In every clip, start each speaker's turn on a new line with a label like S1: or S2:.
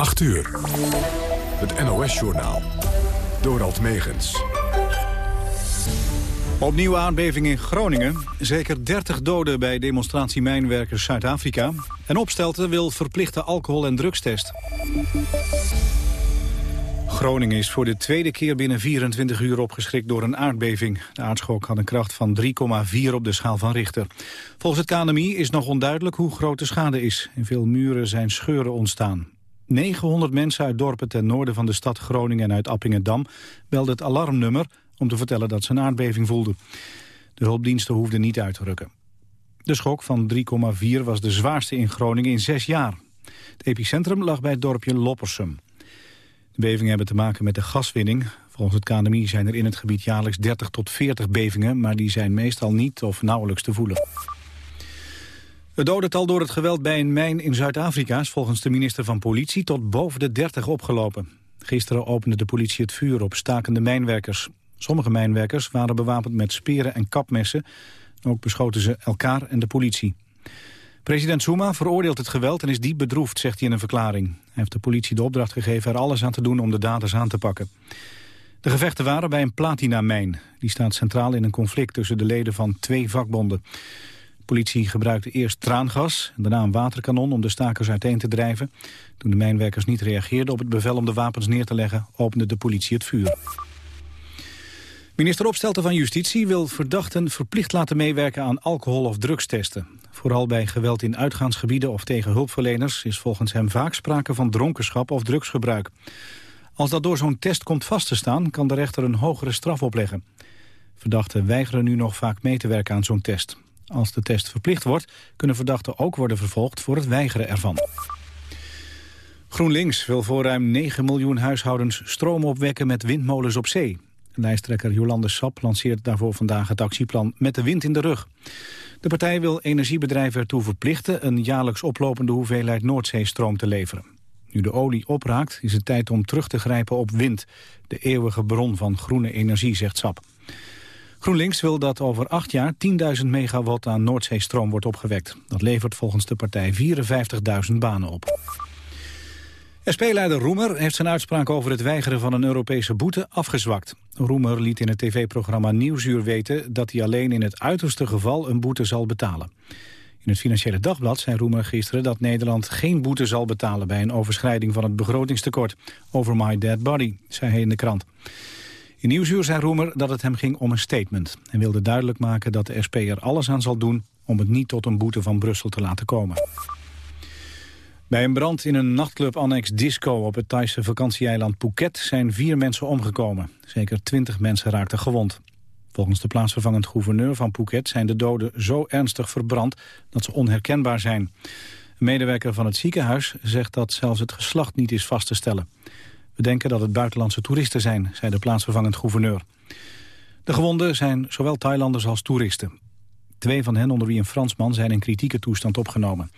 S1: 8 uur. Het NOS-journaal. Dorald Megens.
S2: Opnieuw aardbeving in Groningen. Zeker 30 doden bij demonstratie mijnwerkers Zuid-Afrika. En Opstelten wil verplichte alcohol- en drugstest. Groningen is voor de tweede keer binnen 24 uur opgeschrikt door een aardbeving. De aardschok had een kracht van 3,4 op de schaal van Richter. Volgens het KNMI is nog onduidelijk hoe groot de schade is. In veel muren zijn scheuren ontstaan. 900 mensen uit dorpen ten noorden van de stad Groningen en uit Appingedam belden het alarmnummer om te vertellen dat ze een aardbeving voelden. De hulpdiensten hoefden niet uit te rukken. De schok van 3,4 was de zwaarste in Groningen in zes jaar. Het epicentrum lag bij het dorpje Loppersum. De bevingen hebben te maken met de gaswinning. Volgens het KNMI zijn er in het gebied jaarlijks 30 tot 40 bevingen... maar die zijn meestal niet of nauwelijks te voelen. Het dodental door het geweld bij een mijn in Zuid-Afrika... is volgens de minister van Politie tot boven de 30 opgelopen. Gisteren opende de politie het vuur op stakende mijnwerkers. Sommige mijnwerkers waren bewapend met speren en kapmessen. Ook beschoten ze elkaar en de politie. President Zuma veroordeelt het geweld en is diep bedroefd, zegt hij in een verklaring. Hij heeft de politie de opdracht gegeven er alles aan te doen om de daders aan te pakken. De gevechten waren bij een platinamijn. Die staat centraal in een conflict tussen de leden van twee vakbonden. Politie gebruikte eerst traangas en daarna een waterkanon om de stakers uiteen te drijven. Toen de mijnwerkers niet reageerden op het bevel om de wapens neer te leggen, opende de politie het vuur. Minister Opstelten van Justitie wil verdachten verplicht laten meewerken aan alcohol- of drugstesten. Vooral bij geweld in uitgaansgebieden of tegen hulpverleners is volgens hem vaak sprake van dronkenschap of drugsgebruik. Als dat door zo'n test komt vast te staan, kan de rechter een hogere straf opleggen. Verdachten weigeren nu nog vaak mee te werken aan zo'n test. Als de test verplicht wordt, kunnen verdachten ook worden vervolgd voor het weigeren ervan. GroenLinks wil voor ruim 9 miljoen huishoudens stroom opwekken met windmolens op zee. Lijsttrekker Jolande Sap lanceert daarvoor vandaag het actieplan Met de wind in de rug. De partij wil energiebedrijven ertoe verplichten... een jaarlijks oplopende hoeveelheid Noordzeestroom te leveren. Nu de olie opraakt, is het tijd om terug te grijpen op wind. De eeuwige bron van groene energie, zegt Sap. GroenLinks wil dat over acht jaar 10.000 megawatt aan Noordzeestroom wordt opgewekt. Dat levert volgens de partij 54.000 banen op. SP-leider Roemer heeft zijn uitspraak over het weigeren van een Europese boete afgezwakt. Roemer liet in het tv-programma Nieuwsuur weten dat hij alleen in het uiterste geval een boete zal betalen. In het Financiële Dagblad zei Roemer gisteren dat Nederland geen boete zal betalen bij een overschrijding van het begrotingstekort. Over my dead body, zei hij in de krant. In Nieuwsuur zei Roemer dat het hem ging om een statement. en wilde duidelijk maken dat de SP er alles aan zal doen om het niet tot een boete van Brussel te laten komen. Bij een brand in een nachtclub annex Disco op het Thaise vakantieeiland Phuket zijn vier mensen omgekomen. Zeker twintig mensen raakten gewond. Volgens de plaatsvervangend gouverneur van Phuket zijn de doden zo ernstig verbrand dat ze onherkenbaar zijn. Een medewerker van het ziekenhuis zegt dat zelfs het geslacht niet is vast te stellen. We denken dat het buitenlandse toeristen zijn, zei de plaatsvervangend gouverneur. De gewonden zijn zowel Thailanders als toeristen. Twee van hen, onder wie een Fransman, zijn in kritieke toestand opgenomen.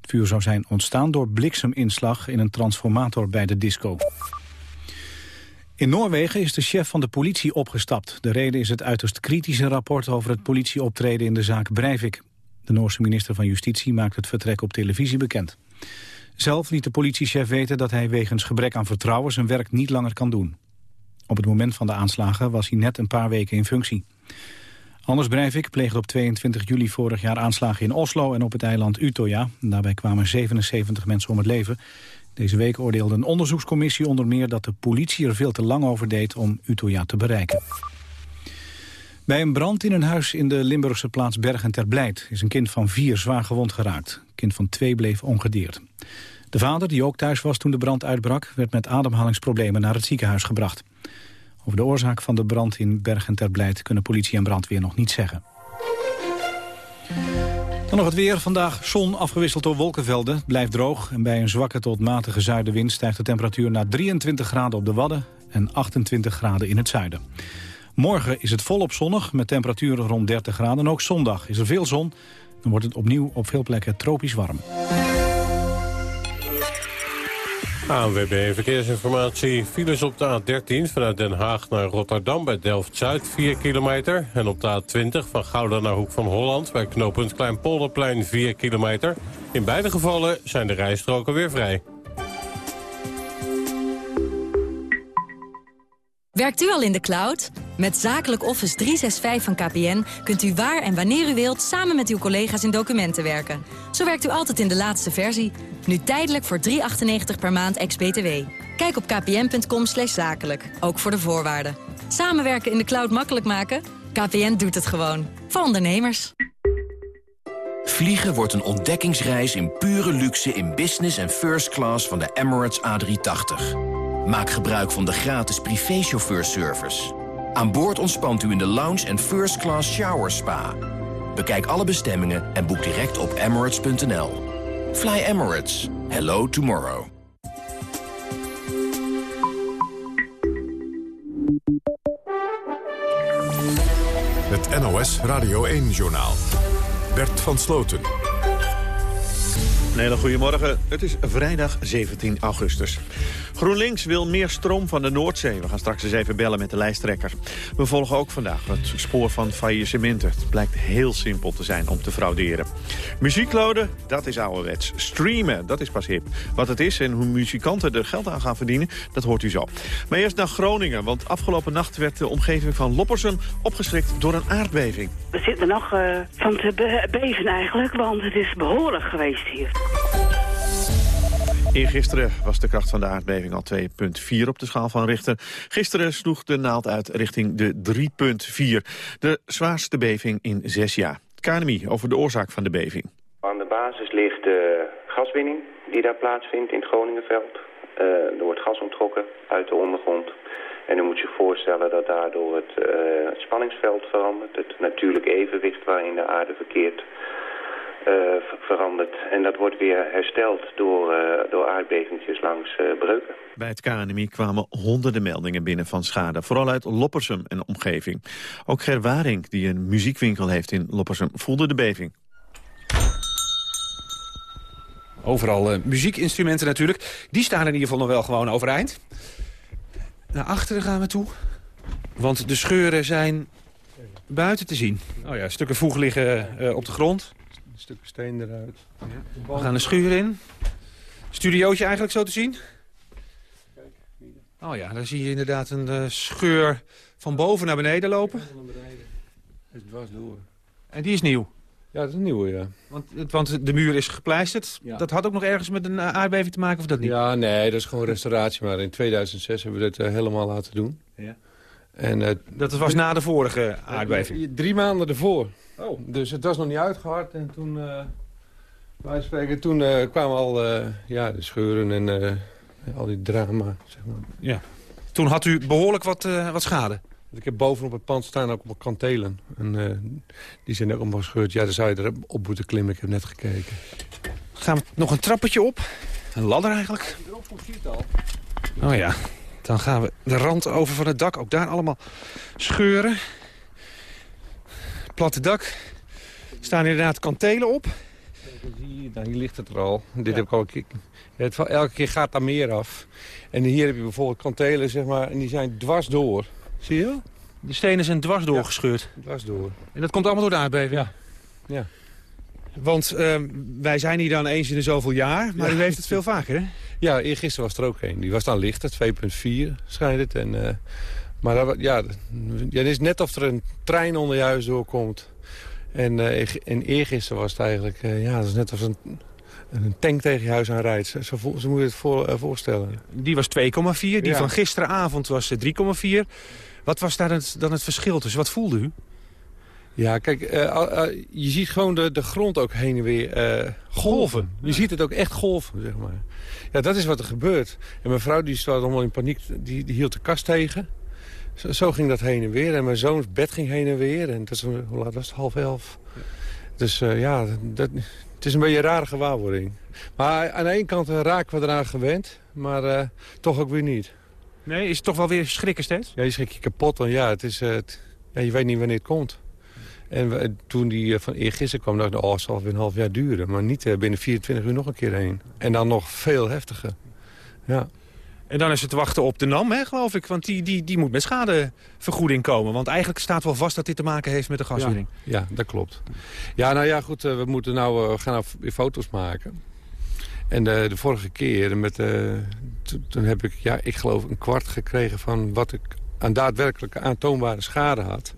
S2: Het vuur zou zijn ontstaan door blikseminslag in een transformator bij de disco. In Noorwegen is de chef van de politie opgestapt. De reden is het uiterst kritische rapport over het politieoptreden in de zaak Breivik. De Noorse minister van Justitie maakt het vertrek op televisie bekend. Zelf liet de politiechef weten dat hij wegens gebrek aan vertrouwen zijn werk niet langer kan doen. Op het moment van de aanslagen was hij net een paar weken in functie. Anders Breivik pleegde op 22 juli vorig jaar aanslagen in Oslo en op het eiland Utøya. Daarbij kwamen 77 mensen om het leven. Deze week oordeelde een onderzoekscommissie onder meer dat de politie er veel te lang over deed om Utøya te bereiken. Bij een brand in een huis in de Limburgse plaats Bergen ter Blijt is een kind van vier zwaar gewond geraakt. Een kind van twee bleef ongedeerd. De vader, die ook thuis was toen de brand uitbrak, werd met ademhalingsproblemen naar het ziekenhuis gebracht. Over de oorzaak van de brand in Bergen ter Blijt kunnen politie en brandweer nog niet zeggen. Dan nog het weer. Vandaag zon afgewisseld door wolkenvelden. Blijft droog en bij een zwakke tot matige zuidenwind... stijgt de temperatuur naar 23 graden op de Wadden en 28 graden in het zuiden. Morgen is het volop zonnig met temperaturen rond 30 graden. En ook zondag is er veel zon. Dan wordt het opnieuw op veel plekken tropisch warm.
S3: ANWB Verkeersinformatie. Files op de A13 vanuit Den Haag naar Rotterdam bij Delft-Zuid 4 kilometer. En op de A20 van Gouda naar Hoek van Holland bij knooppunt Kleinpolderplein 4 kilometer. In beide gevallen zijn de rijstroken weer vrij.
S4: Werkt u al in de cloud? Met Zakelijk Office 365 van KPN kunt u waar en wanneer u wilt... samen met uw collega's in documenten werken. Zo werkt u altijd in de laatste versie. Nu tijdelijk voor 3,98 per maand ex-BTW. Kijk op kpn.com zakelijk, ook voor de voorwaarden. Samenwerken in de cloud makkelijk maken? KPN doet het gewoon. Voor ondernemers.
S5: Vliegen wordt een ontdekkingsreis in pure luxe in business en first class van de Emirates A380. Maak gebruik van de gratis privéchauffeurservice. Aan boord ontspant u in de lounge en first class shower spa. Bekijk alle bestemmingen en boek direct op emirates.nl. Fly Emirates. Hello tomorrow.
S1: Het NOS Radio 1-journaal. Bert van Sloten.
S6: Een hele goede morgen. Het is vrijdag 17 augustus. GroenLinks wil meer stroom van de Noordzee. We gaan straks eens even bellen met de lijsttrekker. We volgen ook vandaag het spoor van faillissementen. Het blijkt heel simpel te zijn om te frauderen. Muziekloden, dat is ouderwets. Streamen, dat is pas hip. Wat het is en hoe muzikanten er geld aan gaan verdienen, dat hoort u zo. Maar eerst naar Groningen, want afgelopen nacht werd de omgeving van Loppersum opgeschrikt door een aardbeving.
S7: We zitten nog uh, van te be beven eigenlijk, want het is behoorlijk geweest hier.
S6: Eergisteren was de kracht van de aardbeving al 2,4 op de schaal van Richter. Gisteren sloeg de naald uit richting de 3,4. De zwaarste beving in zes jaar. KNMI over de oorzaak van de beving.
S8: Aan de basis ligt de gaswinning die daar plaatsvindt in het Groningenveld. Uh, er wordt gas onttrokken uit de ondergrond. En u moet je voorstellen dat daardoor het, uh, het spanningsveld verandert. Het natuurlijk evenwicht waarin de aarde verkeert uh, verandert. En dat wordt weer hersteld door, uh, door aardbevingjes langs uh, breuken.
S6: Bij het KNMI kwamen honderden meldingen binnen van schade. Vooral uit Loppersum en omgeving. Ook Ger Waring, die een muziekwinkel heeft in Loppersum, voelde de beving.
S9: Overal muziekinstrumenten natuurlijk. Die staan in ieder geval nog wel gewoon overeind. Naar achteren gaan we toe. Want de scheuren zijn buiten te zien. Oh ja, stukken voeg liggen op de grond
S10: stukken steen eruit.
S9: We gaan de schuur in. Studiootje eigenlijk zo te zien. Oh ja, daar zie je inderdaad een uh, scheur van boven naar beneden lopen.
S10: Het dwars door.
S9: En die is nieuw?
S10: Ja, dat is een nieuwe, ja.
S9: Want, want de muur is gepleisterd. Ja. Dat had ook nog ergens met een aardbeving te maken, of dat niet?
S10: Ja, nee, dat is gewoon restauratie. Maar in 2006 hebben we dit uh, helemaal laten doen.
S9: Ja. En, uh, dat was na de vorige aardbeving?
S10: Drie maanden ervoor. Oh. Dus het was nog niet uitgehard. En toen, uh, spreken, toen uh, kwamen al uh, ja, de scheuren en al die drama. Zeg maar.
S9: ja. Toen had u behoorlijk wat, wat schade.
S10: Ik heb bovenop het pand staan ook op kantelen. En die zijn ook allemaal gescheurd. Ja, daar zou je erop moeten klimmen. Ik heb net gekeken.
S9: Gaan we nog een trappetje op. Een ladder eigenlijk. Oh ja. Dan gaan we de rand over van het dak. Ook daar allemaal scheuren platte dak. Staan inderdaad kantelen op.
S10: Nou, hier ligt het er al. Dit ja. heb ik al het, elke keer gaat daar meer af. En hier heb je bijvoorbeeld kantelen, zeg maar, en die zijn dwars door. Zie je
S9: De stenen zijn dwars doorgescheurd.
S10: Ja, dwars door.
S9: En dat komt allemaal door de aardbeving?
S10: Ja. ja.
S9: Want uh, wij zijn hier dan eens in de zoveel jaar, maar ja. u heeft het veel vaker, hè?
S10: Ja, eergisteren was er ook een. Die was dan lichter, 2,4 schijnt het. En, uh, maar dat, ja, het is net of er een trein onder je huis doorkomt. En, uh, en eergisteren was het eigenlijk... Uh, ja, het is net als een, een tank tegen je huis aan rijdt. Zo, zo, moet je het voor, uh, voorstellen.
S9: Die was 2,4. Die ja. van gisteravond was 3,4. Wat was daar het, dan het verschil tussen? Wat voelde u?
S10: Ja, kijk, je ziet gewoon de, de grond ook heen en weer golven. Je ziet het ook echt golven, zeg maar. Ja, dat is wat er gebeurt. En mijn vrouw die stond allemaal in paniek, die, die hield de kast tegen... Zo, zo, ging dat heen en weer. En mijn zoons bed ging heen en weer. En dat is, hoe laat was het? Half elf. Dus uh, ja, dat, het is een beetje een rare gewaarwording. Maar aan de ene kant raken we eraan gewend. Maar uh, toch ook weer niet.
S9: Nee, is het toch wel weer schrikken steeds?
S10: Ja, je schrik je kapot. Want ja, het is, het, ja, je weet niet wanneer het komt. En we, toen die van eergisteren kwam, dacht ik, oh, het zal weer een half jaar duren. Maar niet binnen 24 uur nog een keer heen. En dan nog veel heftiger. Ja.
S9: En dan is het wachten op de NAM, hè, geloof ik. Want die, die, die moet met schadevergoeding komen. Want eigenlijk staat wel vast dat dit te maken heeft met de gaswinning.
S10: Ja, dat klopt. Ja, nou ja, goed. We moeten nou uh, gaan nou weer foto's maken. En de, de vorige keer, met, toen heb ik, ja, ik geloof een kwart gekregen van wat ik aan daadwerkelijke aantoonbare schade had.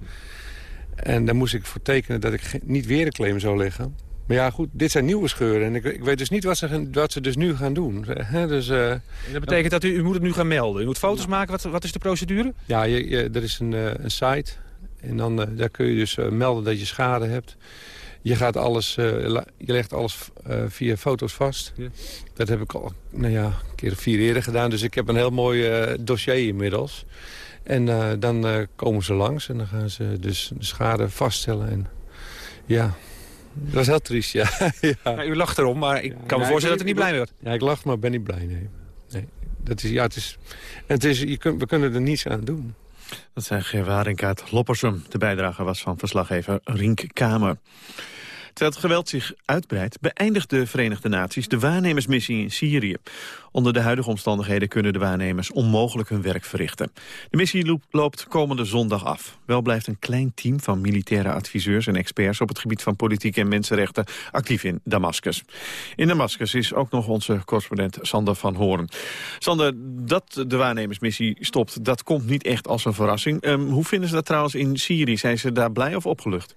S10: En daar moest ik voor tekenen dat ik niet weer een claim zou leggen. Maar ja, goed, dit zijn nieuwe scheuren. En ik, ik weet dus niet wat ze, wat ze dus nu gaan doen. dus, uh,
S9: dat betekent dat u, u moet het nu gaan melden. U moet foto's maken. Wat, wat is de procedure?
S10: Ja, je, je, er is een, uh, een site. En dan, uh, daar kun je dus melden dat je schade hebt. Je, gaat alles, je legt alles via foto's vast. Ja. Dat heb ik al nou ja, een keer of vier eerder gedaan. Dus ik heb een heel mooi dossier inmiddels. En dan komen ze langs en dan gaan ze dus de schade vaststellen. En ja, dat was heel triest, ja.
S9: ja. u lacht erom, maar ik kan me voorstellen dat u niet blij wordt.
S10: Ja, ik lach, maar ben niet blij, nee. nee. Dat is, ja, het is, en het is, je kunt, we kunnen er niets aan doen.
S6: Dat zijn Gerwaring uit Loppersum. De bijdrage was van verslaggever Rink Kamer. Terwijl het geweld zich uitbreidt, beëindigt de Verenigde Naties de waarnemersmissie in Syrië. Onder de huidige omstandigheden kunnen de waarnemers onmogelijk hun werk verrichten. De missie loopt komende zondag af. Wel blijft een klein team van militaire adviseurs en experts op het gebied van politiek en mensenrechten actief in Damascus. In Damascus is ook nog onze correspondent Sander van Hoorn. Sander, dat de waarnemersmissie stopt, dat komt niet echt als een verrassing. Um, hoe vinden ze dat trouwens in Syrië? Zijn ze daar blij of opgelucht?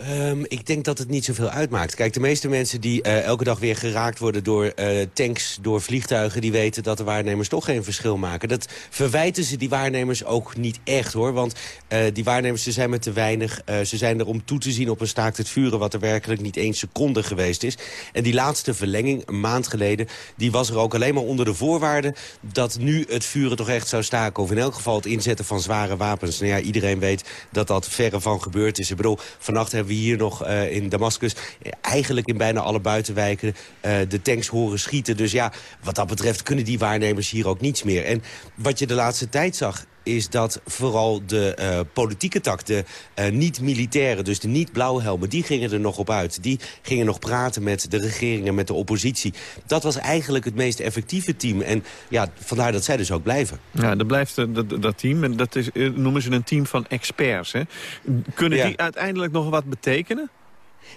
S11: Um, ik denk dat het niet zoveel uitmaakt. Kijk, de meeste mensen die uh, elke dag weer geraakt worden door uh, tanks, door vliegtuigen... die weten dat de waarnemers toch geen verschil maken. Dat verwijten ze die waarnemers ook niet echt, hoor. Want uh, die waarnemers ze zijn met te weinig. ze zijn er om toe te zien op een staakt het vuren... wat er werkelijk niet één seconde geweest is. En die laatste verlenging, een maand geleden... die was er ook alleen maar onder de voorwaarde... dat nu het vuren toch echt zou staken. Of in elk geval het inzetten van zware wapens. Nou ja, iedereen weet dat dat verre van gebeurd is. Ik bedoel, vannacht we hier nog uh, in Damascus... eigenlijk in bijna alle buitenwijken uh, de tanks horen schieten. Dus ja, wat dat betreft kunnen die waarnemers hier ook niets meer. En wat je de laatste tijd zag is dat vooral de uh, politieke tak, de uh, niet-militairen... dus de niet-blauwhelmen, die gingen er nog op uit. Die gingen nog praten met de regering en met de oppositie. Dat was eigenlijk het meest effectieve team. En ja, vandaar dat zij dus ook blijven.
S6: Ja, er blijft uh, dat, dat, team. En dat is, noemen ze een team van experts. Hè? Kunnen ja. die uiteindelijk nog wat betekenen?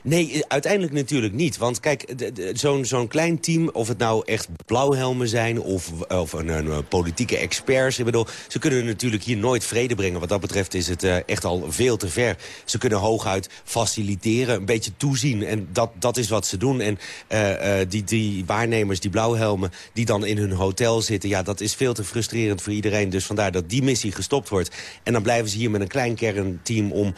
S11: Nee, eh, uiteindelijk natuurlijk niet. Want kijk, zo'n zo'n klein team, of het nou echt blauwhelmen zijn... of, of een, een, politieke experts, ik bedoel... ze kunnen natuurlijk hier nooit vrede brengen. Wat dat betreft is het uh, echt al veel te ver. Ze kunnen hooguit faciliteren, een beetje toezien. En dat, dat is wat ze doen. En die, die waarnemers, die blauwhelmen, die dan in hun hotel zitten... ja, dat is veel te frustrerend voor iedereen. Dus vandaar dat die missie gestopt wordt. En dan blijven ze hier met een klein kernteam om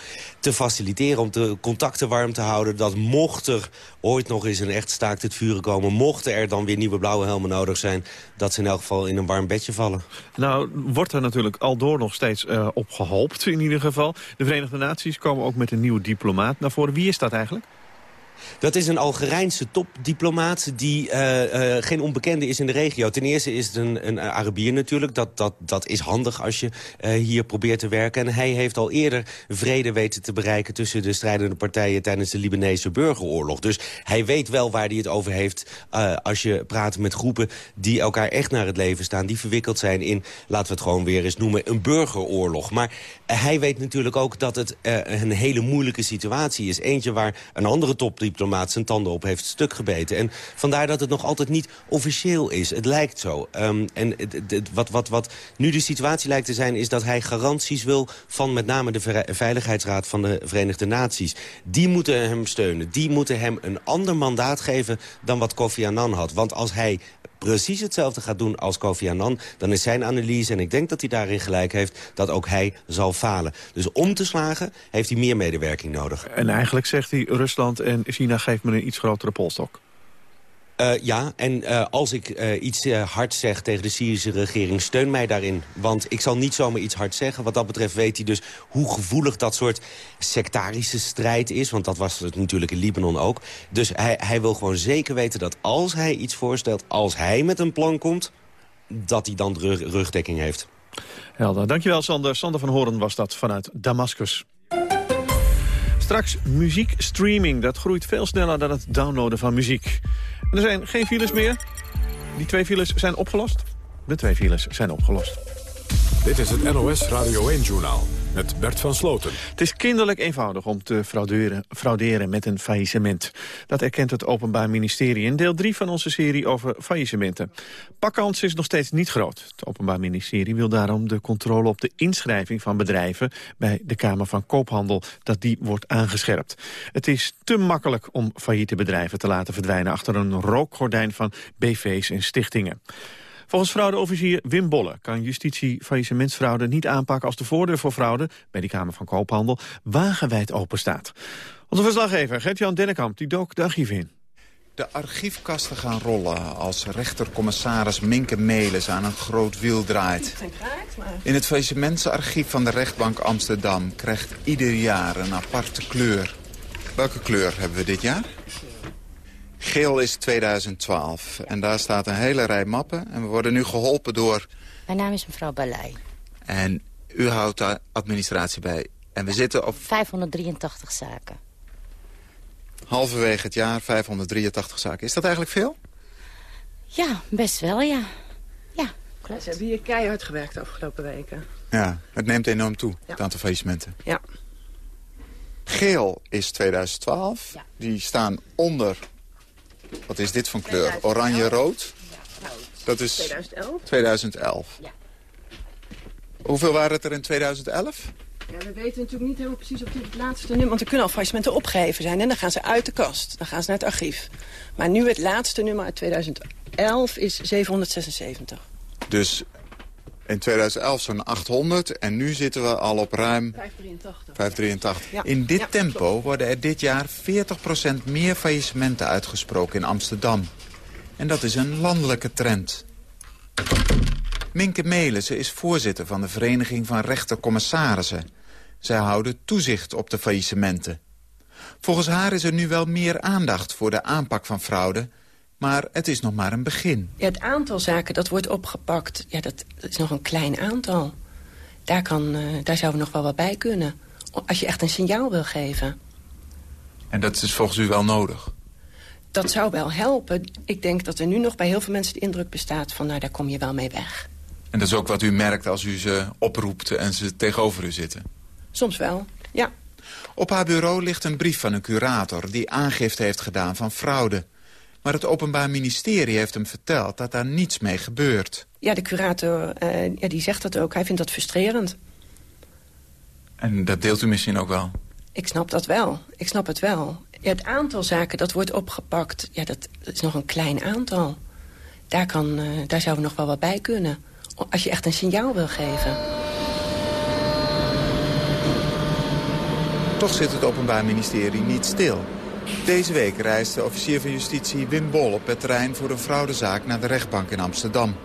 S11: te faciliteren... om de contacten warm te houden dat mocht er ooit nog eens een echt staakt het vuren komen... mochten er dan weer nieuwe blauwe helmen nodig zijn... dat ze in elk geval in een warm bedje vallen.
S6: Nou, wordt er natuurlijk al door nog steeds uh, op gehoopt in ieder geval. De Verenigde Naties komen ook met een nieuwe diplomaat naar voren. Wie is dat eigenlijk?
S11: Dat is een Algerijnse topdiplomaat die uh, uh, geen onbekende is in de regio. Ten eerste is het een, een Arabier natuurlijk. Dat, dat, dat is handig als je uh, hier probeert te werken. En hij heeft al eerder vrede weten te bereiken... tussen de strijdende partijen tijdens de Libanese burgeroorlog. Dus hij weet wel waar hij het over heeft... als je praat met groepen die elkaar echt naar het leven staan... die verwikkeld zijn in, laten we het gewoon weer eens noemen... een burgeroorlog. Maar hij weet natuurlijk ook dat het een hele moeilijke situatie is. Eentje waar een andere topdiplomaat diplomaat zijn tanden op heeft stuk gebeten. En vandaar dat het nog altijd niet officieel is. Het lijkt zo. Um, en wat, wat, wat nu de situatie lijkt te zijn... is dat hij garanties wil van met name de Veiligheidsraad van de Verenigde Naties. Die moeten hem steunen. Die moeten hem een ander mandaat geven dan wat Kofi Annan had. Want als hij precies hetzelfde gaat doen als Kofi Annan... dan is zijn analyse, en ik denk dat hij daarin gelijk heeft... dat ook hij zal falen. Dus om te slagen heeft hij meer medewerking nodig.
S6: En eigenlijk zegt hij, Rusland en China geeft me een iets grotere polstok.
S11: Uh, ja, en uh, als ik uh, iets hard zeg tegen de Syrische regering, steun mij daarin. Want ik zal niet zomaar iets hard zeggen. Wat dat betreft weet hij dus hoe gevoelig dat soort sectarische strijd is. Want dat was het natuurlijk in Libanon ook. Dus hij, hij wil gewoon zeker weten dat als hij iets voorstelt, als hij met een plan komt, dat hij dan rug, rugdekking heeft.
S6: Helder. Dankjewel Sander. Sander van Horen was dat vanuit Damascus. Straks muziekstreaming. Dat groeit veel sneller dan het downloaden van muziek. Er zijn geen files meer. Die twee files zijn opgelost. De twee files zijn opgelost.
S1: Dit is het NOS Radio 1-journaal met Bert van Sloten.
S6: Het is kinderlijk eenvoudig om te frauderen, frauderen met een faillissement. Dat erkent het Openbaar Ministerie in deel 3 van onze serie over faillissementen. Pakkans is nog steeds niet groot. Het Openbaar Ministerie wil daarom de controle op de inschrijving van bedrijven... bij de Kamer van Koophandel, dat die wordt aangescherpt. Het is te makkelijk om failliete bedrijven te laten verdwijnen... achter een rookgordijn van BV's en stichtingen. Volgens fraudeofficier Wim Bolle kan justitie faillissementsfraude niet aanpakken als de voordeur voor fraude bij die Kamer van Koophandel wagenwijd open staat. Onze verslaggever Gert-Jan Dennekamp die dook de archief in.
S12: De archiefkasten gaan rollen als rechtercommissaris Minke Melis aan een groot wiel draait. In het faillissementsarchief van de rechtbank Amsterdam krijgt ieder jaar een aparte kleur. Welke kleur hebben we dit jaar? Geel is 2012. En daar staat een hele rij mappen. En we worden nu geholpen door...
S13: Mijn naam is mevrouw Balei.
S12: En u houdt daar administratie bij. En we zitten op...
S13: 583 zaken.
S12: Halverwege het jaar 583 zaken. Is dat eigenlijk veel?
S13: Ja, best wel, ja. Ja, klopt.
S14: Ze hebben hier keihard gewerkt de afgelopen weken.
S12: Ja, het neemt enorm toe, het aantal faillissementen.
S14: Ja.
S12: Geel is 2012. Die staan onder wat is dit van kleur? Oranje-rood? Dat is
S14: 2011.
S12: 2011.
S14: Ja.
S12: Hoeveel waren het er in 2011?
S14: Ja, we weten natuurlijk niet helemaal precies op dit het laatste nummer... want er kunnen al faillissementen opgegeven zijn en dan gaan ze uit de kast. Dan gaan ze naar het archief. Maar nu het laatste nummer uit 2011 is 776.
S12: Dus in 2011 zo'n 800 en nu zitten we al op ruim
S14: 583.
S12: 583.
S14: Ja.
S12: In dit
S14: Ja,
S12: tempo
S14: klopt.
S12: worden er dit jaar 40% meer faillissementen uitgesproken in Amsterdam. En dat is een landelijke trend. Minke Melissen is voorzitter van de Vereniging van Rechtercommissarissen. Zij houden toezicht op de faillissementen. Volgens haar is er nu wel meer aandacht voor de aanpak van fraude... maar het is nog maar een begin.
S14: Ja, het aantal zaken dat wordt opgepakt, ja, dat, is nog een klein aantal. Daar, kan, eh, daar zouden we nog wel wat bij kunnen. Als je echt een signaal wil geven.
S12: En dat is volgens u wel nodig?
S14: Dat zou wel helpen. Ik denk dat er nu nog bij heel veel mensen de indruk bestaat van... nou, daar kom je wel mee weg.
S12: En dat is ook wat u merkt als u ze oproept en ze tegenover u zitten?
S14: Soms wel, ja.
S12: Op haar bureau ligt een brief van een curator die aangifte heeft gedaan van fraude. Maar het Openbaar Ministerie heeft hem verteld dat daar niets mee gebeurt.
S14: Ja, de curator eh, ja, die zegt dat ook. Hij vindt dat frustrerend.
S12: En dat deelt u misschien ook wel?
S14: Ik snap dat wel. Ik snap het wel. Ja, het aantal zaken dat wordt opgepakt, ja, dat is nog een klein aantal. Daar, kan, eh, daar zouden we nog wel wat bij kunnen. Als je echt een signaal wil geven.
S12: Toch zit het Openbaar Ministerie niet stil. Deze week reist de officier van justitie Wim Bol op het terrein voor een fraudezaak naar de rechtbank in Amsterdam.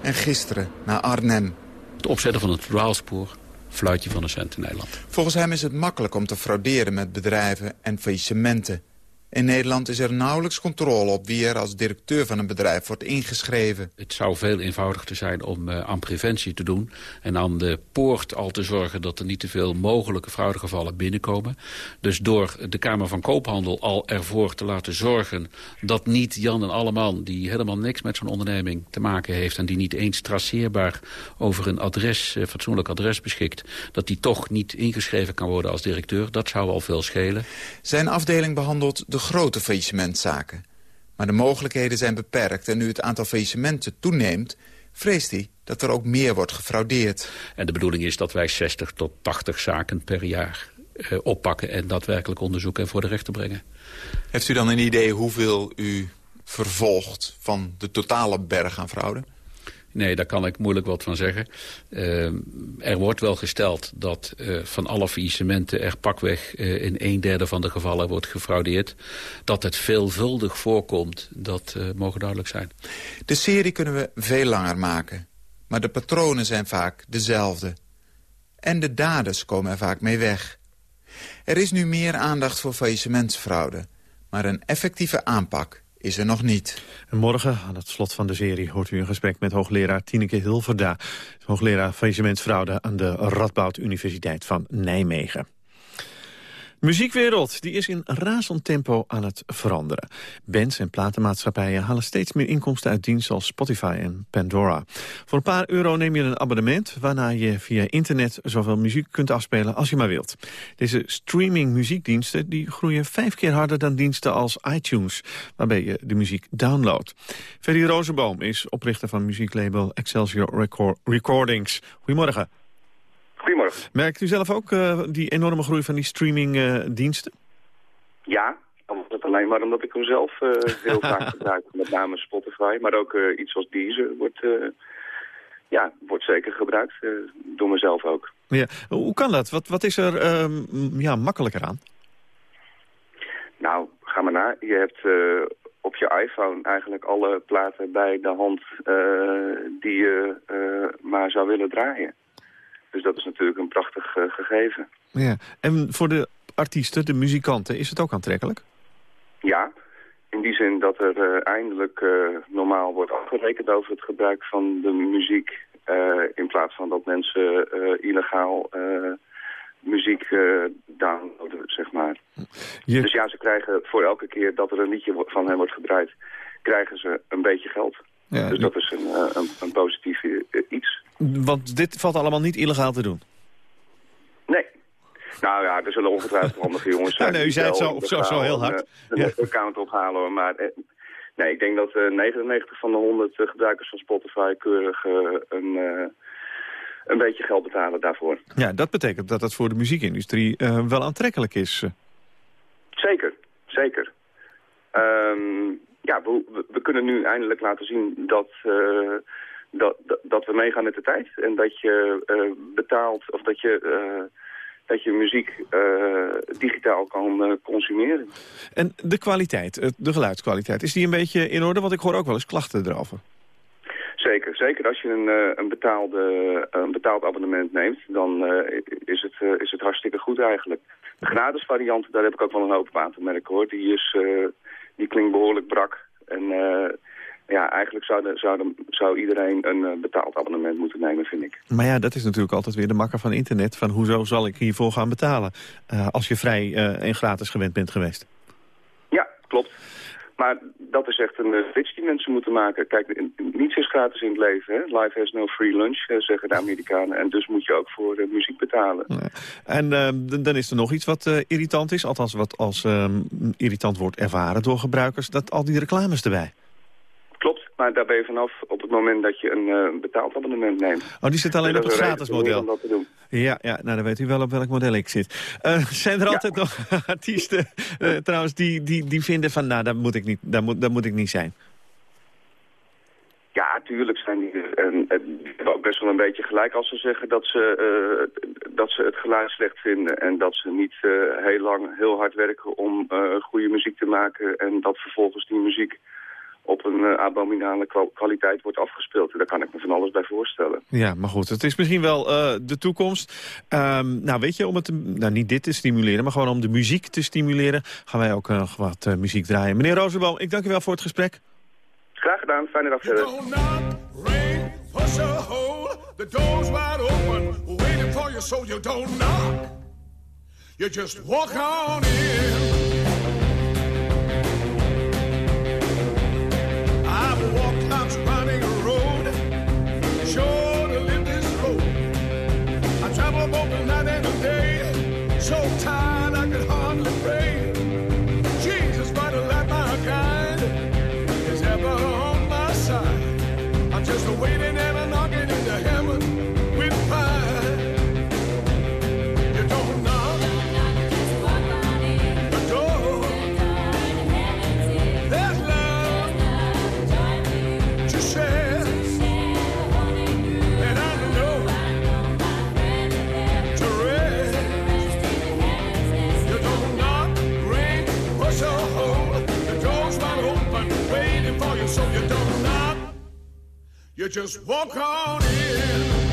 S12: En gisteren naar Arnhem.
S15: Het opzetten van het dwaalspoor, fluitje van een cent in Nederland.
S12: Volgens hem is het makkelijk om te frauderen met bedrijven en faillissementen. In Nederland is er nauwelijks controle op wie er als directeur van een bedrijf wordt ingeschreven.
S15: Het zou veel eenvoudiger zijn om uh, aan preventie te doen... en aan de poort al te zorgen dat er niet te veel mogelijke fraudegevallen binnenkomen. Dus door de Kamer van Koophandel al ervoor te laten zorgen... dat niet Jan en Alleman, die helemaal niks met zo'n onderneming te maken heeft... en die niet eens traceerbaar over een adres, uh, fatsoenlijk adres beschikt... dat die toch niet ingeschreven kan worden als directeur. Dat zou al veel schelen.
S12: Zijn afdeling behandelt de grote faillissementzaken. Maar de mogelijkheden zijn beperkt en nu het aantal faillissementen toeneemt... vreest hij dat er ook meer wordt gefraudeerd.
S15: En de bedoeling is dat wij 60 tot 80 zaken per jaar uh, oppakken... en daadwerkelijk onderzoeken en voor de rechter brengen.
S12: Heeft u dan een idee hoeveel u vervolgt van de totale berg aan fraude?
S15: Nee, daar kan ik moeilijk wat van zeggen. Uh, er wordt wel gesteld dat uh, van alle faillissementen er pakweg uh, in een derde van de gevallen wordt gefraudeerd. Dat het veelvuldig voorkomt, dat mogen duidelijk zijn.
S12: De serie kunnen we veel langer maken. Maar de patronen zijn vaak dezelfde. En de daders komen er vaak mee weg. Er is nu meer aandacht voor faillissementsfraude. Maar een effectieve aanpak is er nog niet.
S6: En morgen, aan het slot van de serie, hoort u een gesprek met hoogleraar Tineke Hilverda. Hoogleraar faillissementsfraude aan de Radboud Universiteit van Nijmegen. Muziekwereld die is in razend tempo aan het veranderen. Bands en platenmaatschappijen halen steeds meer inkomsten uit diensten als Spotify en Pandora. Voor een paar euro neem je een abonnement... waarna je via internet zoveel muziek kunt afspelen als je maar wilt. Deze streaming muziekdiensten die groeien vijf keer harder dan diensten als iTunes... waarbij je de muziek downloadt. Ferry Rozenboom is oprichter van muzieklabel Excelsior Recordings. Goedemorgen.
S16: Goedemorgen.
S6: Merkt u zelf ook uh, die enorme groei van die streamingdiensten? Uh,
S16: ja, het alleen maar omdat ik hem zelf uh, heel vaak gebruik. Met name Spotify, maar ook iets als Deezer wordt, ja, wordt zeker gebruikt. door mezelf ook.
S6: Ja. Hoe kan dat? Wat, wat is er ehm, ja, makkelijker aan?
S16: Nou, ga maar na. Je hebt op je iPhone eigenlijk alle platen bij de hand die je maar zou willen draaien. Dus dat is natuurlijk een prachtig uh, gegeven.
S6: Ja. En voor de artiesten, de muzikanten, is het ook aantrekkelijk?
S16: Ja, in die zin dat er uh, eindelijk uh, normaal wordt afgerekend over het gebruik van de muziek... in plaats van dat mensen illegaal muziek downloaden, zeg maar. Je... Dus ja, ze krijgen voor elke keer dat er een liedje van hen wordt gedraaid... krijgen ze een beetje geld. Ja, dus dat is een, een, een positief iets.
S6: Want dit valt allemaal niet illegaal te doen?
S16: Nee. Nou ja, er zullen ongetwijfeld handige jongens zijn.
S6: ja, nee, u zei het zo, zo, zo heel hard.
S16: Een, ja. account ophalen, maar... Eh, nee, ik denk dat uh, 99 van de 100 gebruikers van Spotify keurig uh, een, uh, een beetje geld betalen daarvoor.
S6: Ja, dat betekent dat dat voor de muziekindustrie wel aantrekkelijk is.
S16: Zeker, zeker. Um, ja, we, we, kunnen nu eindelijk laten zien dat dat, dat, dat, we meegaan met de tijd. En dat je uh, betaalt, of dat je, uh, dat je muziek uh, digitaal kan consumeren.
S6: En de kwaliteit, de geluidskwaliteit, is die een beetje in orde? Want ik hoor ook wel eens klachten erover.
S16: Zeker, zeker als je een, een, betaalde, een betaald abonnement neemt, dan is, het, is het hartstikke goed eigenlijk. De gratis variant, daar heb ik ook wel een hoop aan te merken hoor. Die, is, die klinkt behoorlijk brak. En ja, eigenlijk zou, de, zou, de, zou iedereen een uh, betaald abonnement moeten nemen, vind ik.
S6: Maar ja, dat is natuurlijk altijd weer de makker van internet. Van hoezo zal ik hiervoor gaan betalen? Uh, als je vrij uh, en gratis gewend bent geweest.
S16: Ja, klopt. Maar dat is echt een switch die mensen moeten maken. Kijk, niets is gratis in het leven. Hè? Life has no free lunch, zeggen de Amerikanen. En dus moet je ook voor muziek betalen. Ja.
S6: En dan is er nog iets wat irritant is. Althans, wat als ehm, irritant wordt ervaren door gebruikers. Dat al die reclames erbij.
S16: Maar daar ben je vanaf op het moment dat je een uh, betaald abonnement neemt.
S6: Oh, die zit alleen op het gratis model? Ja, ja, nou dan weet u wel op welk model ik zit. Uh, zijn er altijd nog artiesten uh, trouwens die, die, die vinden van... nou, daar moet ik niet, daar moet, daar moet ik niet zijn?
S16: Ja, tuurlijk zijn die en, en, ook best wel een beetje gelijk als ze zeggen dat ze, uh, dat ze het geluid slecht vinden. En dat ze niet uh, heel lang heel hard werken om uh, goede muziek te maken. En dat vervolgens die muziek op een uh, abominale kwaliteit wordt afgespeeld. En daar kan ik me van alles bij voorstellen.
S6: Ja, maar goed, het is misschien wel uh, de toekomst. Um, nou, weet je, om het, nou, niet dit te stimuleren, maar gewoon om de muziek te stimuleren... gaan wij ook nog wat uh, muziek draaien. Meneer Rozenboom, ik dank u wel voor het gesprek.
S16: Graag gedaan, fijne dag verder. The door's wide open, waiting for you so you don't knock. You just walk on in. So
S17: You just walk on in.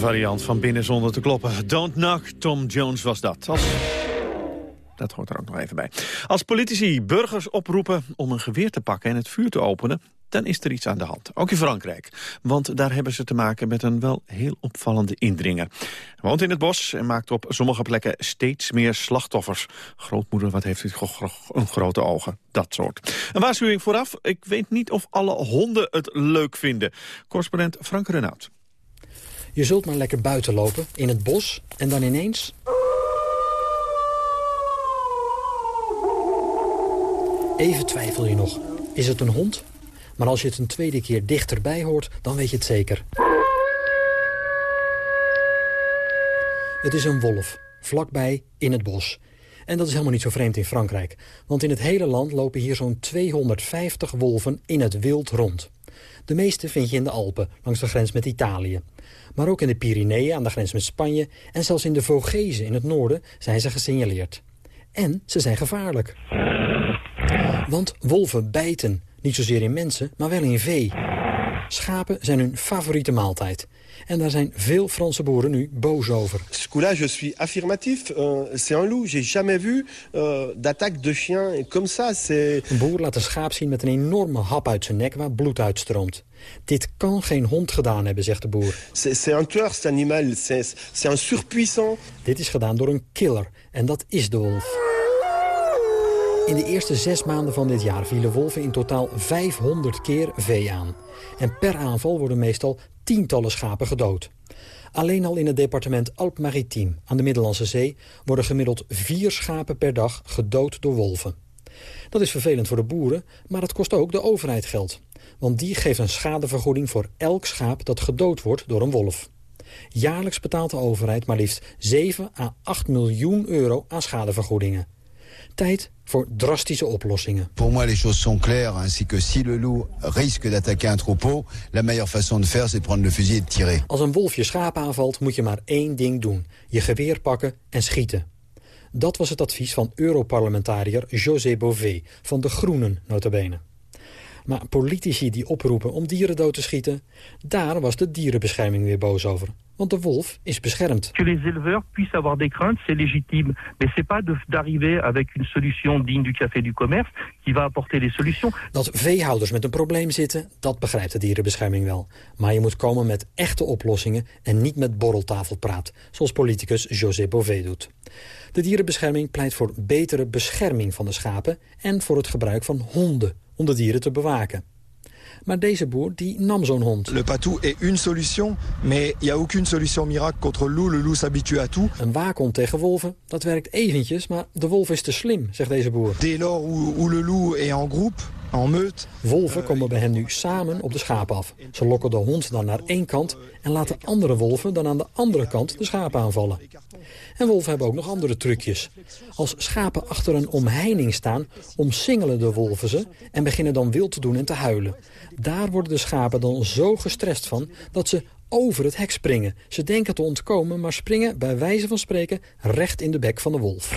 S6: Variant van binnen zonder te kloppen. Don't knock, Tom Jones was dat. Als... Dat hoort er ook nog even bij. Als politici burgers oproepen om een geweer te pakken en het vuur te openen dan is er iets aan de hand. Ook in Frankrijk. Want daar hebben ze te maken met een wel heel opvallende indringer. Hij woont in het bos en maakt op sommige plekken steeds meer slachtoffers. Grootmoeder, wat heeft u een grote ogen. Dat soort. Een waarschuwing vooraf. Ik weet niet of alle honden het leuk vinden. Correspondent Frank Renaud.
S18: Je zult maar lekker buiten lopen, in het bos, en dan ineens... Even twijfel je nog. Is het een hond maar als je het een tweede keer dichterbij hoort, dan weet je het zeker. Het is een wolf, vlakbij in het bos. En dat is helemaal niet zo vreemd in Frankrijk. Want in het hele land lopen hier zo'n 250 wolven in het wild rond. De meeste vind je in de Alpen, langs de grens met Italië. Maar ook in de Pyreneeën, aan de grens met Spanje... en zelfs in de Vogezen in het noorden zijn ze gesignaleerd. En ze zijn gevaarlijk. Want wolven bijten, niet zozeer in mensen, maar wel in vee. Schapen zijn hun favoriete maaltijd. En daar zijn veel Franse boeren nu boos over.
S19: Ce coup-là, je suis affirmatif. Uh, c'est un loup. J'ai jamais vu uh, d'attaque de chien comme ça.
S18: Een boer laat een schaap zien met een enorme hap uit zijn nek waar bloed uitstroomt. Dit kan geen hond gedaan hebben, zegt de boer.
S19: C'est un tueur, cet animal. C'est un surpuissant.
S18: Dit is gedaan door een killer. En dat is de wolf. In de eerste zes maanden van dit jaar vielen wolven in totaal 500 keer vee aan. En per aanval worden meestal tientallen schapen gedood. Alleen al in het departement Alpes-Maritiem aan de Middellandse Zee... worden gemiddeld vier schapen per dag gedood door wolven. Dat is vervelend voor de boeren, maar het kost ook de overheid geld. Want die geeft een schadevergoeding voor elk schaap dat gedood wordt door een wolf. Jaarlijks betaalt de overheid maar liefst 7 à 8 miljoen euro aan schadevergoedingen. Tijd voor drastische oplossingen.
S20: Pour moi, les choses sont claires, ainsi que si le loup risque d'attaquer un troupeau, la meilleure façon de faire, c'est de prendre le fusil et tirer.
S18: Als een wolf je schaap aanvalt, moet je maar één ding doen: je geweer pakken en schieten. Dat was het advies van Europarlementariër José Bové van de Groenen, notabene. Maar politici die oproepen om dieren dood te schieten... daar was de dierenbescherming weer boos over. Want de wolf is beschermd.
S21: Que les éleveurs puissent avoir des craintes, c'est légitime. Mais c'est pas d'arriver avec une solution digne du café du commerce qui va apporter les solutions.
S18: Dat veehouders met een probleem zitten, dat begrijpt de dierenbescherming wel. Maar je moet komen met echte oplossingen en niet met borreltafelpraat, zoals politicus José Bové doet. De dierenbescherming pleit voor betere bescherming van de schapen en voor het gebruik van honden om de dieren te bewaken. Maar deze boer die nam zo'n hond.
S20: Le patou est une solution, mais il y a aucune solution miracle contre le loup. Le loup s'habitue à tout.
S18: Een waakhond tegen wolven, dat werkt eventjes, maar de wolf is te slim, zegt deze boer.
S20: Dès lors où, où le loup est en groupe, en meute.
S18: Wolven komen bij hem nu samen op de schapen af. Ze lokken de hond dan naar één kant en laten andere wolven dan aan de andere kant de schapen aanvallen. En wolven hebben ook nog andere trucjes. Als schapen achter een omheining staan, omsingelen de wolven ze en beginnen dan wild te doen en te huilen. Daar worden de schapen dan zo gestrest van dat ze over het hek springen. Ze denken te ontkomen, maar springen bij wijze van spreken recht in de bek van de wolf.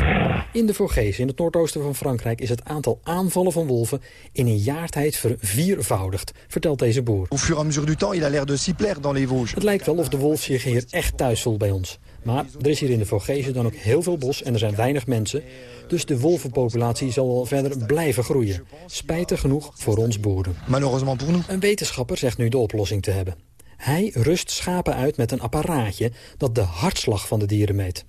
S18: In de Vosges, in het noordoosten van Frankrijk, is het aantal aanvallen van wolven in een jaar tijd verviervoudigd, vertelt deze boer.
S20: Au fur et à mesure du temps, il a l'air de s'y plaire dans les Vosges.
S18: Het lijkt wel of de wolf zich hier echt thuis voelt bij ons. Maar er is hier in de Vosges dan ook heel veel bos en er zijn weinig mensen. Dus de wolvenpopulatie zal wel verder blijven groeien. Spijtig genoeg voor ons boeren. Een wetenschapper zegt nu de oplossing te hebben. Hij rust schapen uit met een apparaatje dat de hartslag van de dieren meet.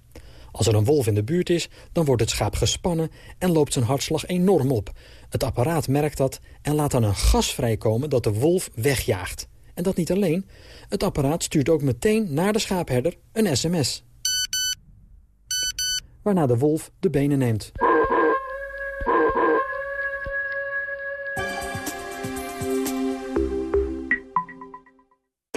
S18: Als er een wolf in de buurt is, dan wordt het schaap gespannen en loopt zijn hartslag enorm op. Het apparaat merkt dat en laat dan een gas vrijkomen dat de wolf wegjaagt. En dat niet alleen, het apparaat stuurt ook meteen naar de schaapherder een sms. Waarna de wolf de benen neemt.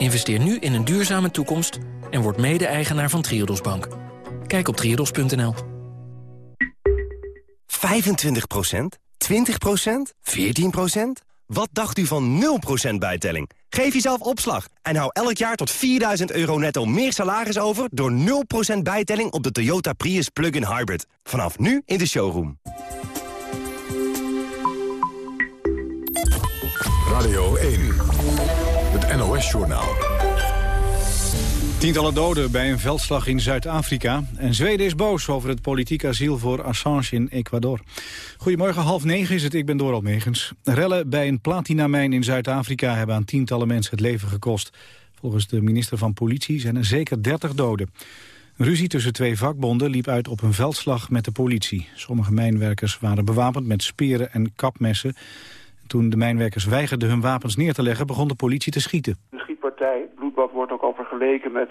S22: Investeer nu in een duurzame toekomst en word mede-eigenaar van Triodos Bank. Kijk op triodos.nl.
S23: 25% 20% 14% Wat dacht u van 0% bijtelling? Geef jezelf opslag en hou elk jaar tot 4000 euro netto meer salaris over... door 0% bijtelling op de Toyota Prius Plug-in Hybrid. Vanaf nu in de showroom.
S1: Radio 1, het NOS-journaal.
S2: Tientallen doden bij een veldslag in Zuid-Afrika. En Zweden is boos over het politiek asiel voor Assange in Ecuador. Goedemorgen, half negen is het, ik ben Doral Megens. Rellen bij een platinamijn in Zuid-Afrika hebben aan tientallen mensen het leven gekost. Volgens de minister van Politie zijn er zeker 30 doden. Ruzie tussen twee vakbonden liep uit op een veldslag met de politie. Sommige mijnwerkers waren bewapend met speren en kapmessen. Toen de mijnwerkers weigerden hun wapens neer te leggen, begon de politie te schieten.
S24: De schietpartij, bloedbad, wordt ook al vergeleken met,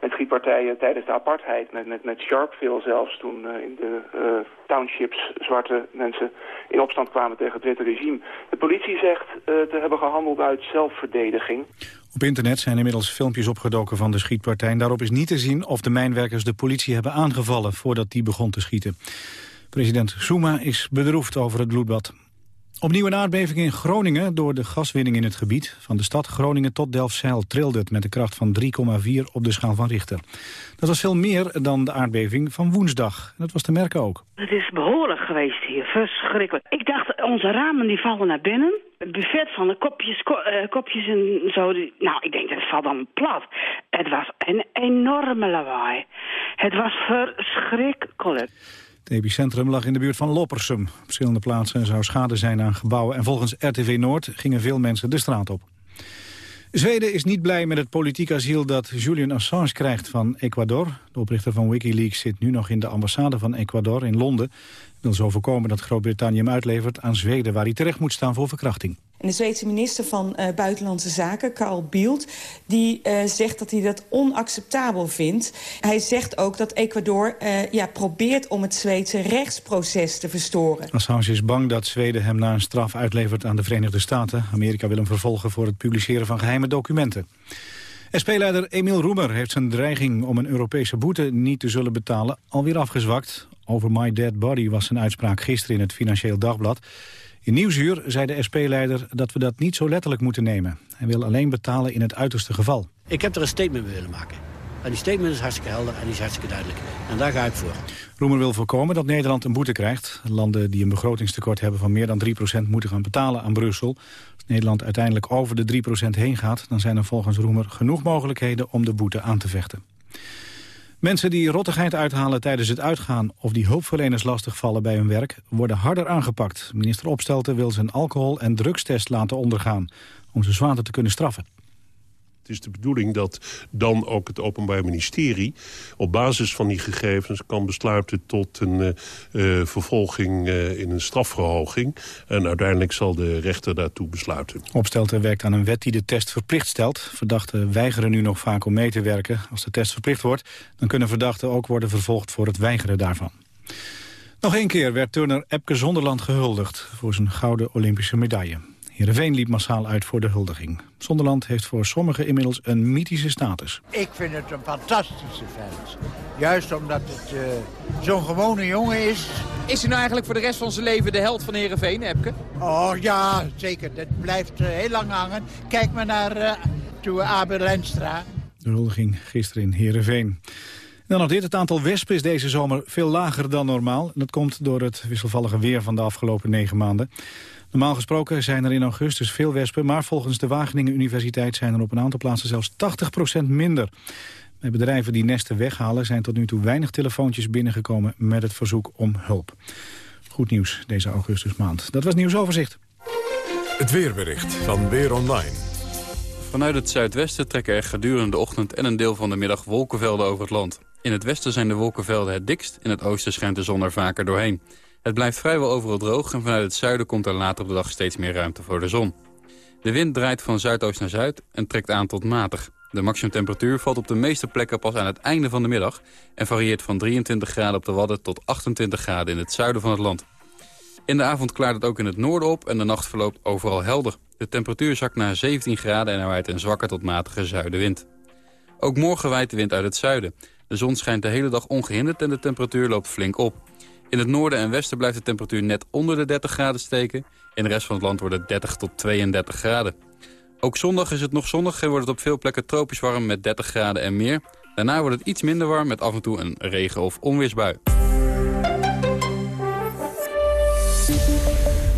S24: met schietpartijen tijdens de apartheid. Met, met, met Sharpeville zelfs, toen uh, in de uh, townships zwarte mensen in opstand kwamen tegen het witte regime. De politie zegt uh, te hebben gehandeld uit zelfverdediging.
S2: Op internet zijn inmiddels filmpjes opgedoken van de schietpartij. En daarop is niet te zien of de mijnwerkers de politie hebben aangevallen voordat die begon te schieten. President Zuma is bedroefd over het bloedbad. Opnieuw een aardbeving in Groningen door de gaswinning in het gebied. Van de stad Groningen tot Delfzijl trilde het met een kracht van 3,4 op de schaal van Richter. Dat was veel meer dan de aardbeving van woensdag. Dat was te merken ook.
S7: Het is behoorlijk geweest hier, verschrikkelijk. Ik dacht, onze ramen die vallen naar binnen. Het buffet van de kopjes, ko uh, kopjes en zo. Die, nou, ik denk, dat valt dan plat. Het was een enorme lawaai. Het was verschrikkelijk.
S2: Het epicentrum lag in de buurt van Loppersum. Op verschillende plaatsen zou schade zijn aan gebouwen... en volgens RTV Noord gingen veel mensen de straat op. Zweden is niet blij met het politiek asiel dat Julian Assange krijgt van Ecuador. De oprichter van Wikileaks zit nu nog in de ambassade van Ecuador in Londen. wil zo voorkomen dat Groot-Brittannië hem uitlevert aan Zweden... waar hij terecht moet staan voor verkrachting.
S25: En de Zweedse minister van uh, Buitenlandse Zaken, Carl Bildt... die uh, zegt dat hij dat onacceptabel vindt. Hij zegt ook dat Ecuador uh, ja, probeert om het Zweedse rechtsproces te verstoren.
S2: Assange is bang dat Zweden hem na een straf uitlevert aan de Verenigde Staten. Amerika wil hem vervolgen voor het publiceren van geheime documenten. SP-leider Emiel Roemer heeft zijn dreiging om een Europese boete niet te zullen betalen alweer afgezwakt. Over My Dead Body was zijn uitspraak gisteren in het Financieel Dagblad. In Nieuwsuur zei de SP-leider dat we dat niet zo letterlijk moeten nemen. Hij wil alleen betalen in het uiterste geval.
S26: Ik heb er een statement mee willen maken. En die statement is hartstikke helder en die is hartstikke duidelijk. En daar ga ik voor.
S2: Roemer wil voorkomen dat Nederland een boete krijgt. Landen die een begrotingstekort hebben van meer dan 3% moeten gaan betalen aan Brussel. Als Nederland uiteindelijk over de 3% heen gaat... dan zijn er volgens Roemer genoeg mogelijkheden om de boete aan te vechten. Mensen die rottigheid uithalen tijdens het uitgaan... of die hulpverleners lastigvallen bij hun werk, worden harder aangepakt. Minister Opstelten wil zijn alcohol- en drugstest laten ondergaan... om ze zwaarder te kunnen straffen.
S27: Is de bedoeling dat dan ook het Openbaar Ministerie... op basis van die gegevens kan besluiten tot een uh, vervolging uh, in een strafverhoging. En uiteindelijk zal de rechter daartoe besluiten.
S2: Opstelten werkt aan een wet die de test verplicht stelt. Verdachten weigeren nu nog vaak om mee te werken. Als de test verplicht wordt, dan kunnen verdachten ook worden vervolgd voor het weigeren daarvan. Nog één keer werd turner Epke Zonderland gehuldigd voor zijn gouden Olympische medaille. Heerenveen liep massaal uit voor de huldiging. Zonderland heeft voor sommigen inmiddels een mythische status.
S28: Ik vind het een fantastische vent. Juist omdat het uh, zo'n gewone jongen is.
S29: Is hij nou eigenlijk voor de rest van zijn leven de held van Heerenveen, Epke?
S28: Oh ja, zeker. Dat blijft uh, heel lang hangen. Kijk maar naar uh, toe Abel Lenstra.
S2: De huldiging gisteren in Heerenveen. Dan nog dit. Het aantal wespen is deze zomer veel lager dan normaal. Dat komt door het wisselvallige weer van de afgelopen negen maanden. Normaal gesproken zijn er in augustus veel wespen... maar volgens de Wageningen Universiteit zijn er op een aantal plaatsen zelfs 80% minder. Bij bedrijven die nesten weghalen zijn tot nu toe weinig telefoontjes binnengekomen... met het verzoek om hulp. Goed nieuws deze augustusmaand. Dat was nieuwsoverzicht.
S1: Het weerbericht van Weer Online.
S30: Vanuit het zuidwesten trekken er gedurende de ochtend en een deel van de middag wolkenvelden over het land. In het westen zijn de wolkenvelden het dikst, in het oosten schijnt de zon er vaker doorheen. Het blijft vrijwel overal droog en vanuit het zuiden komt er later op de dag steeds meer ruimte voor de zon. De wind draait van zuidoost naar zuid en trekt aan tot matig. De maximumtemperatuur valt op de meeste plekken pas aan het einde van de middag... en varieert van 23 graden op de Wadden tot 28 graden in het zuiden van het land. In de avond klaart het ook in het noorden op en de nacht verloopt overal helder. De temperatuur zakt naar 17 graden en er waait een zwakke tot matige zuidenwind. Ook morgen waait de wind uit het zuiden. De zon schijnt de hele dag ongehinderd en de temperatuur loopt flink op. In het noorden en westen blijft de temperatuur net onder de 30 graden steken. In de rest van het land wordt het 30 tot 32 graden. Ook zondag is het nog zonnig en wordt het op veel plekken tropisch warm met 30 graden en meer. Daarna wordt het iets minder warm met af en toe een regen- of onweersbui.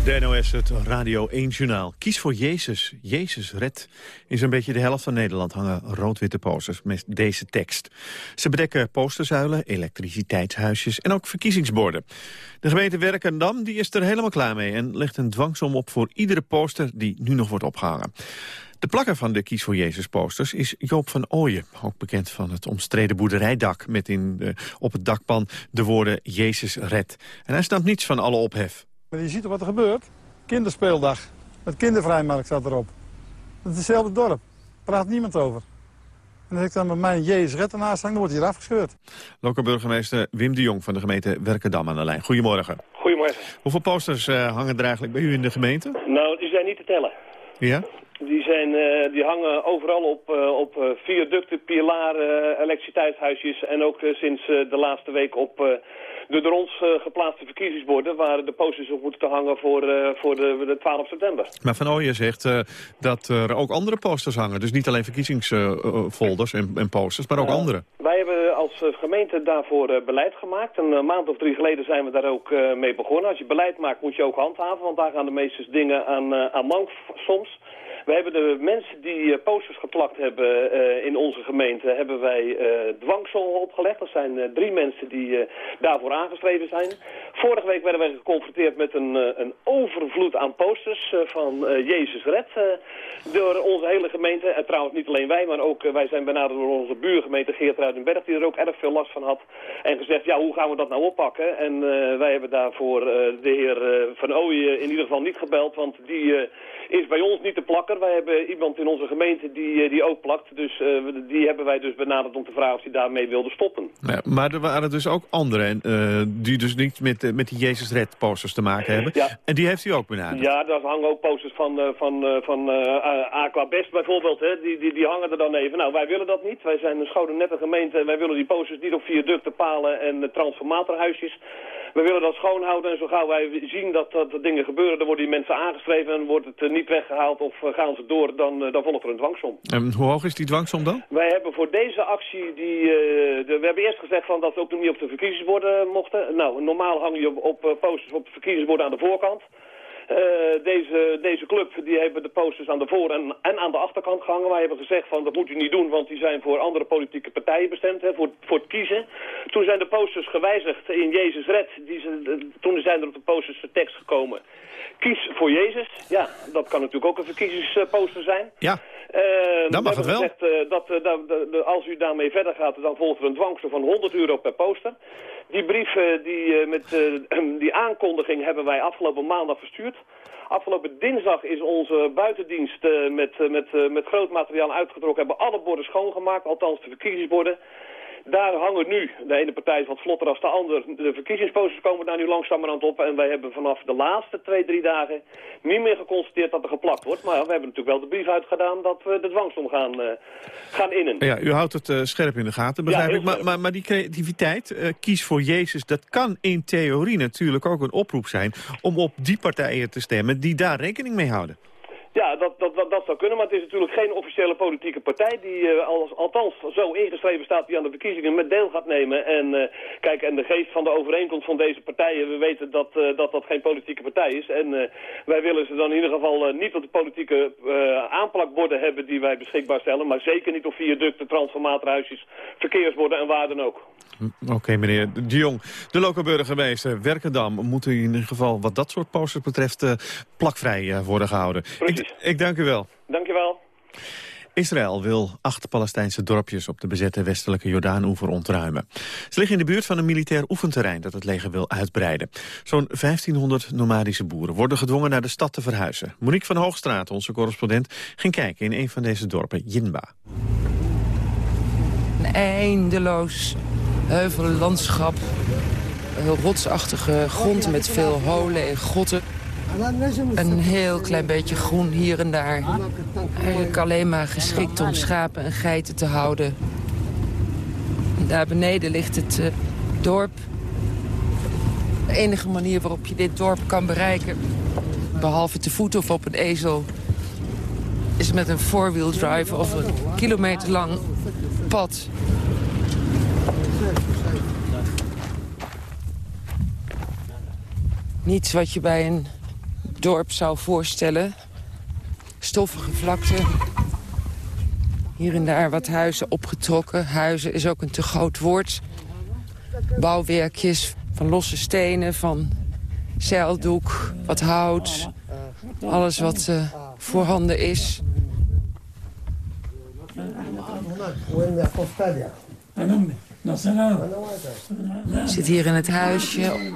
S6: De NOS, het Radio 1-journaal. Kies voor Jezus. Jezus red. In zo'n beetje de helft van Nederland hangen rood-witte posters met deze tekst. Ze bedekken posterzuilen, elektriciteitshuisjes en ook verkiezingsborden. De gemeente Werkendam die is er helemaal klaar mee... en legt een dwangsom op voor iedere poster die nu nog wordt opgehangen. De plakker van de Kies voor Jezus posters is Joop van Ooyen. Ook bekend van het omstreden boerderijdak met in op het dakpan de woorden Jezus red. En hij snapt niets van alle ophef.
S31: Maar je ziet toch wat er gebeurt? Kinderspeeldag. Met kindervrijmarkt staat erop. Het is hetzelfde dorp. Praat niemand over. En als ik dan met mijn Jezus red ernaast hang, dan wordt hij hier afgescheurd.
S6: Lokale burgemeester Wim de Jong van de gemeente Werkendam aan de lijn. Goedemorgen.
S32: Goedemorgen.
S6: Hoeveel posters uh, hangen er eigenlijk bij u in de gemeente?
S32: Nou, die zijn niet te tellen.
S6: Ja?
S32: Die, zijn, uh, die hangen overal op, uh, op viaducten, pilaren, elektriciteitshuisjes... en ook sinds de laatste week op de door ons uh, geplaatste verkiezingsborden... waar de posters op moeten hangen voor, uh, voor de, de 12 september.
S6: Maar Van Ooyen zegt uh, dat er ook andere posters hangen. Dus niet alleen verkiezingsfolders en, en, posters, maar ook andere.
S32: Wij hebben als gemeente daarvoor beleid gemaakt. Een maand of drie geleden zijn we daar ook mee begonnen. Als je beleid maakt moet je ook handhaven, want daar gaan de meeste dingen aan, aan mank soms... We hebben de mensen die posters geplakt hebben uh, in onze gemeente, hebben wij uh, dwangsom opgelegd. Dat zijn drie mensen die daarvoor aangeschreven zijn. Vorige week werden wij geconfronteerd met een, een overvloed aan posters van Jezus Red door onze hele gemeente. En trouwens niet alleen wij, maar ook wij zijn benaderd door onze buurgemeente Geert Ruidenberg, die er ook erg veel last van had. En gezegd, ja, hoe gaan we dat nou oppakken? En wij hebben daarvoor de heer Van Ooyen in ieder geval niet gebeld, want die is bij ons niet te plakken. Wij hebben iemand in onze gemeente die, die ook plakt. Dus uh, die hebben wij dus benaderd om te vragen of hij daarmee wilde stoppen.
S6: Ja, maar er waren dus ook anderen uh, die dus niet met, met die Jezus Red posters te maken hebben.
S32: Ja.
S6: En die heeft u ook benaderd?
S32: Ja, daar hangen ook posters van, van, van Aqua Best bijvoorbeeld. Hè. Die, die, die hangen er dan even. Nou, wij willen dat niet. Wij zijn een schone nette gemeente en wij willen die posters niet op viaducten, palen en transformatorhuisjes. We willen dat schoonhouden en zo gauw wij zien dat, dat dingen gebeuren, dan worden die mensen aangeschreven en wordt het niet weggehaald of gaan ze door, dan, dan volgt er een dwangsom.
S6: En hoe hoog is die dwangsom dan?
S32: Wij hebben voor deze actie, die, de, we hebben eerst gezegd van dat we ook niet op de verkiezingsborden mochten. Nou, normaal hang je op, op posters op verkiezingsborden aan de voorkant. Uh, deze, deze club die hebben de posters aan de voor- en, en aan de achterkant gehangen. Wij hebben gezegd van dat moet u niet doen, want die zijn voor andere politieke partijen bestemd, hè, voor, voor het kiezen. Toen zijn de posters gewijzigd in Jezus Red. Die ze, toen zijn er op de posters de tekst gekomen. Kies voor Jezus. Ja, dat kan natuurlijk ook een verkiezingsposter zijn.
S6: Ja.
S32: Uh,
S6: dan mag het wel.
S32: Gezegd, uh, dat, uh, dat, als u daarmee verder gaat, dan volgt er een dwangsom van 100 euro per poster. Die brief die, met die aankondiging hebben wij afgelopen maandag verstuurd. Afgelopen dinsdag is onze buitendienst uh, met, met, met groot materiaal uitgetrokken. Hebben alle borden schoongemaakt, althans de verkiezingsborden. Daar hangen nu, de ene partij is wat vlotter als de ander, de verkiezingsposters komen daar nu langzamerhand op. En wij hebben vanaf de laatste twee, drie dagen niet meer geconstateerd dat er geplakt wordt. Maar we hebben natuurlijk wel de brief uitgedaan dat we de dwangsom gaan, uh, gaan innen.
S6: Ja, u houdt het uh, scherp in de gaten, begrijp
S32: ja,
S6: ik. Maar, maar, maar, die creativiteit, uh, kies voor Jezus, dat kan in theorie natuurlijk ook een oproep zijn om op die partijen te stemmen die daar rekening mee houden.
S32: Ja, dat, dat, dat, dat zou kunnen, maar het is natuurlijk geen officiële politieke partij die uh, als, althans zo ingeschreven staat die aan de verkiezingen met deel gaat nemen. En uh, kijk, en de geest van de overeenkomst van deze partijen, we weten dat uh, dat, dat geen politieke partij is. En wij willen ze dan in ieder geval niet op de politieke aanplakborden hebben die wij beschikbaar stellen, maar zeker niet op viaducten, transformatorhuisjes, verkeersborden en waar dan ook.
S6: Oké, okay, meneer De Jong. De lokale burgemeester Werkendam moet in ieder geval wat dat soort posters betreft plakvrij worden gehouden.
S32: Precies.
S6: Ik, ik dank u wel.
S32: Dank u wel.
S6: Israël wil acht Palestijnse dorpjes op de bezette westelijke Jordaan-oever ontruimen. Ze liggen in de buurt van een militair oefenterrein dat het leger wil uitbreiden. Zo'n 1500 nomadische boeren worden gedwongen naar de stad te verhuizen. Monique van Hoogstraat, onze correspondent, ging kijken in een van deze dorpen, Jinba.
S33: Een eindeloos heuvellandschap heel rotsachtige grond met veel holen en grotten. Een heel klein beetje groen hier en daar. Eigenlijk alleen maar geschikt om schapen en geiten te houden. Daar beneden ligt het uh, dorp. De enige manier waarop je dit dorp kan bereiken... behalve te voet of op een ezel... is met een four-wheel drive of een kilometer lang pad. Niets wat je bij een dorp zou voorstellen. Stoffige vlakte. Hier en daar wat huizen opgetrokken. Huizen is ook een te groot woord. Bouwwerkjes van losse stenen, van zeildoek, wat hout. Alles wat uh, voorhanden is. Ik zit hier in het huisje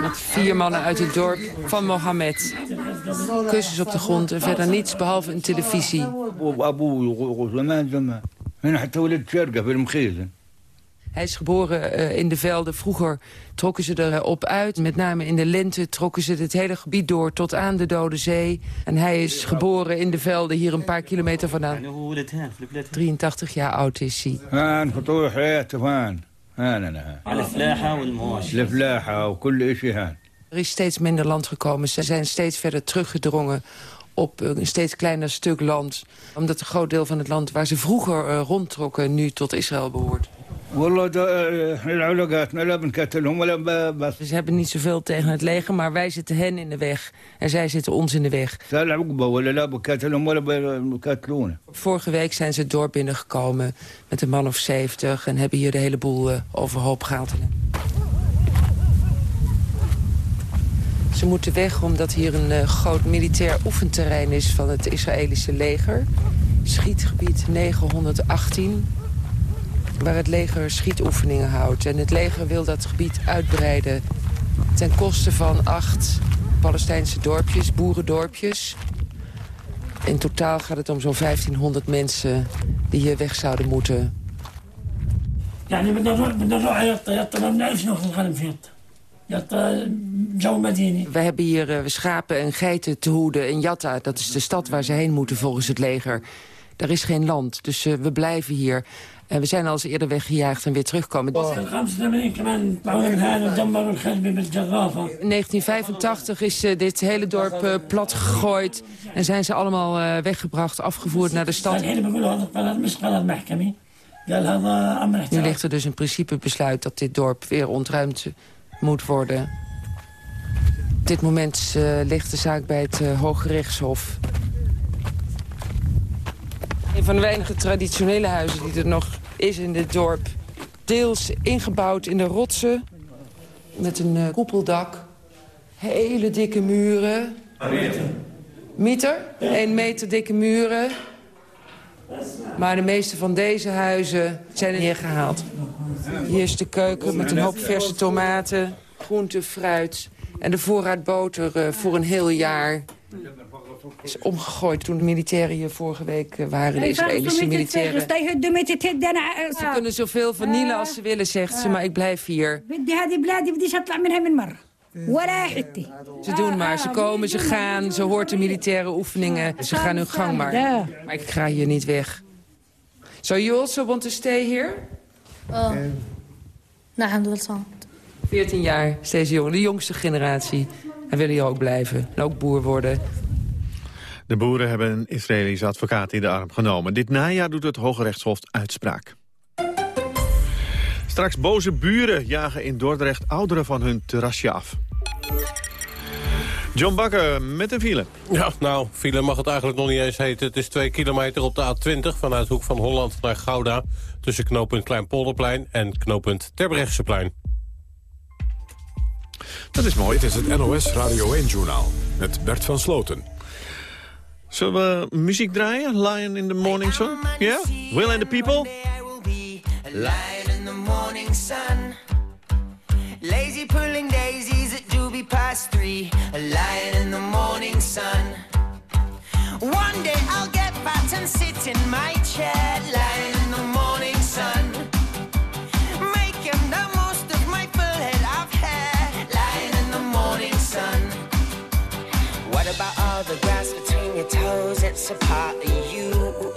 S33: met vier mannen uit het dorp van Mohammed. Kussens op de grond en verder niets behalve een televisie. Hij is geboren uh, in de velden. Vroeger trokken ze erop uit. Met name in de lente trokken ze het hele gebied door tot aan de Dode Zee. En hij is geboren in de velden hier een paar kilometer vandaan. 83 jaar oud is hij. Er is steeds minder land gekomen. Ze zijn steeds verder teruggedrongen op een steeds kleiner stuk land. Omdat een groot deel van het land waar ze vroeger uh, rondtrokken... nu tot Israël behoort. Ze hebben niet zoveel tegen het leger, maar wij zitten hen in de weg. En zij zitten ons in de weg. Vorige week zijn ze het dorp binnengekomen met een man of 70... en hebben hier de hele boel uh, overhoop gehaald. Ze moeten weg omdat hier een uh, groot militair oefenterrein is van het Israëlische leger. Schietgebied 918 waar het leger schietoefeningen houdt. En het leger wil dat gebied uitbreiden ten koste van acht Palestijnse dorpjes, boerendorpjes. In totaal gaat het om zo'n 1500 mensen die hier weg zouden moeten. Ja, we hebben hier uh, schapen en geiten te hoeden in Yatta. Dat is de stad waar ze heen moeten volgens het leger. Er is geen land, dus uh, we blijven hier. En we zijn al eens eerder weggejaagd en weer terugkomen. In 1985 is uh, dit hele dorp uh, plat gegooid. En zijn ze allemaal uh, weggebracht, afgevoerd naar de stad. Nu ligt er dus een principe besluit dat dit dorp weer ontruimd moet worden. Op dit moment ligt de zaak bij het Hoge Rechtshof. Een van de weinige traditionele huizen die er nog is in dit dorp. Deels ingebouwd in de rotsen. Met een uh, koepeldak. Hele dikke muren. Meter. Meter? Een meter dikke muren. Maar de meeste van deze huizen zijn neergehaald. Hier is de keuken met een hoop verse tomaten, groente, fruit... en de voorraad boter uh, voor een heel jaar is omgegooid toen de militairen hier vorige week eh, waren. De Israëlische militairen. Ze kunnen zoveel vernielen als ze willen, zegt ze, maar ik blijf hier. Ze doen maar, ze komen, ze gaan, ze hoort de militaire oefeningen. Ze gaan hun gang maar. Maar ik ga hier niet weg. So you also want to stay here? Oh. Nou, wel 14 jaar, steeds jong, de jongste generatie. En willen hier ook blijven. En ook boer worden.
S6: De boeren hebben een Israëlische advocaat in de arm genomen. Dit najaar doet het Hoge Rechtshof uitspraak. Straks boze buren jagen in Dordrecht ouderen van hun terrasje af. John Bakker met een file.
S34: Ja, nou, file mag het eigenlijk nog niet eens heten. Het is twee kilometer op de A20 vanuit Hoek van Holland naar Gouda... tussen knooppunt Kleinpolderplein en knooppunt Terbrechtseplein.
S1: Dat is mooi. Het is het NOS Radio 1-journaal met Bert van Sloten.
S6: Zullen we muziek draaien? Lion in the Morning Sun? Ja? Yeah? Will and the People? Lion in the morning sun Lazy pulling daisies at doobie past three A lion in the morning sun One day I'll get fat and sit in my chair
S35: It's a part of you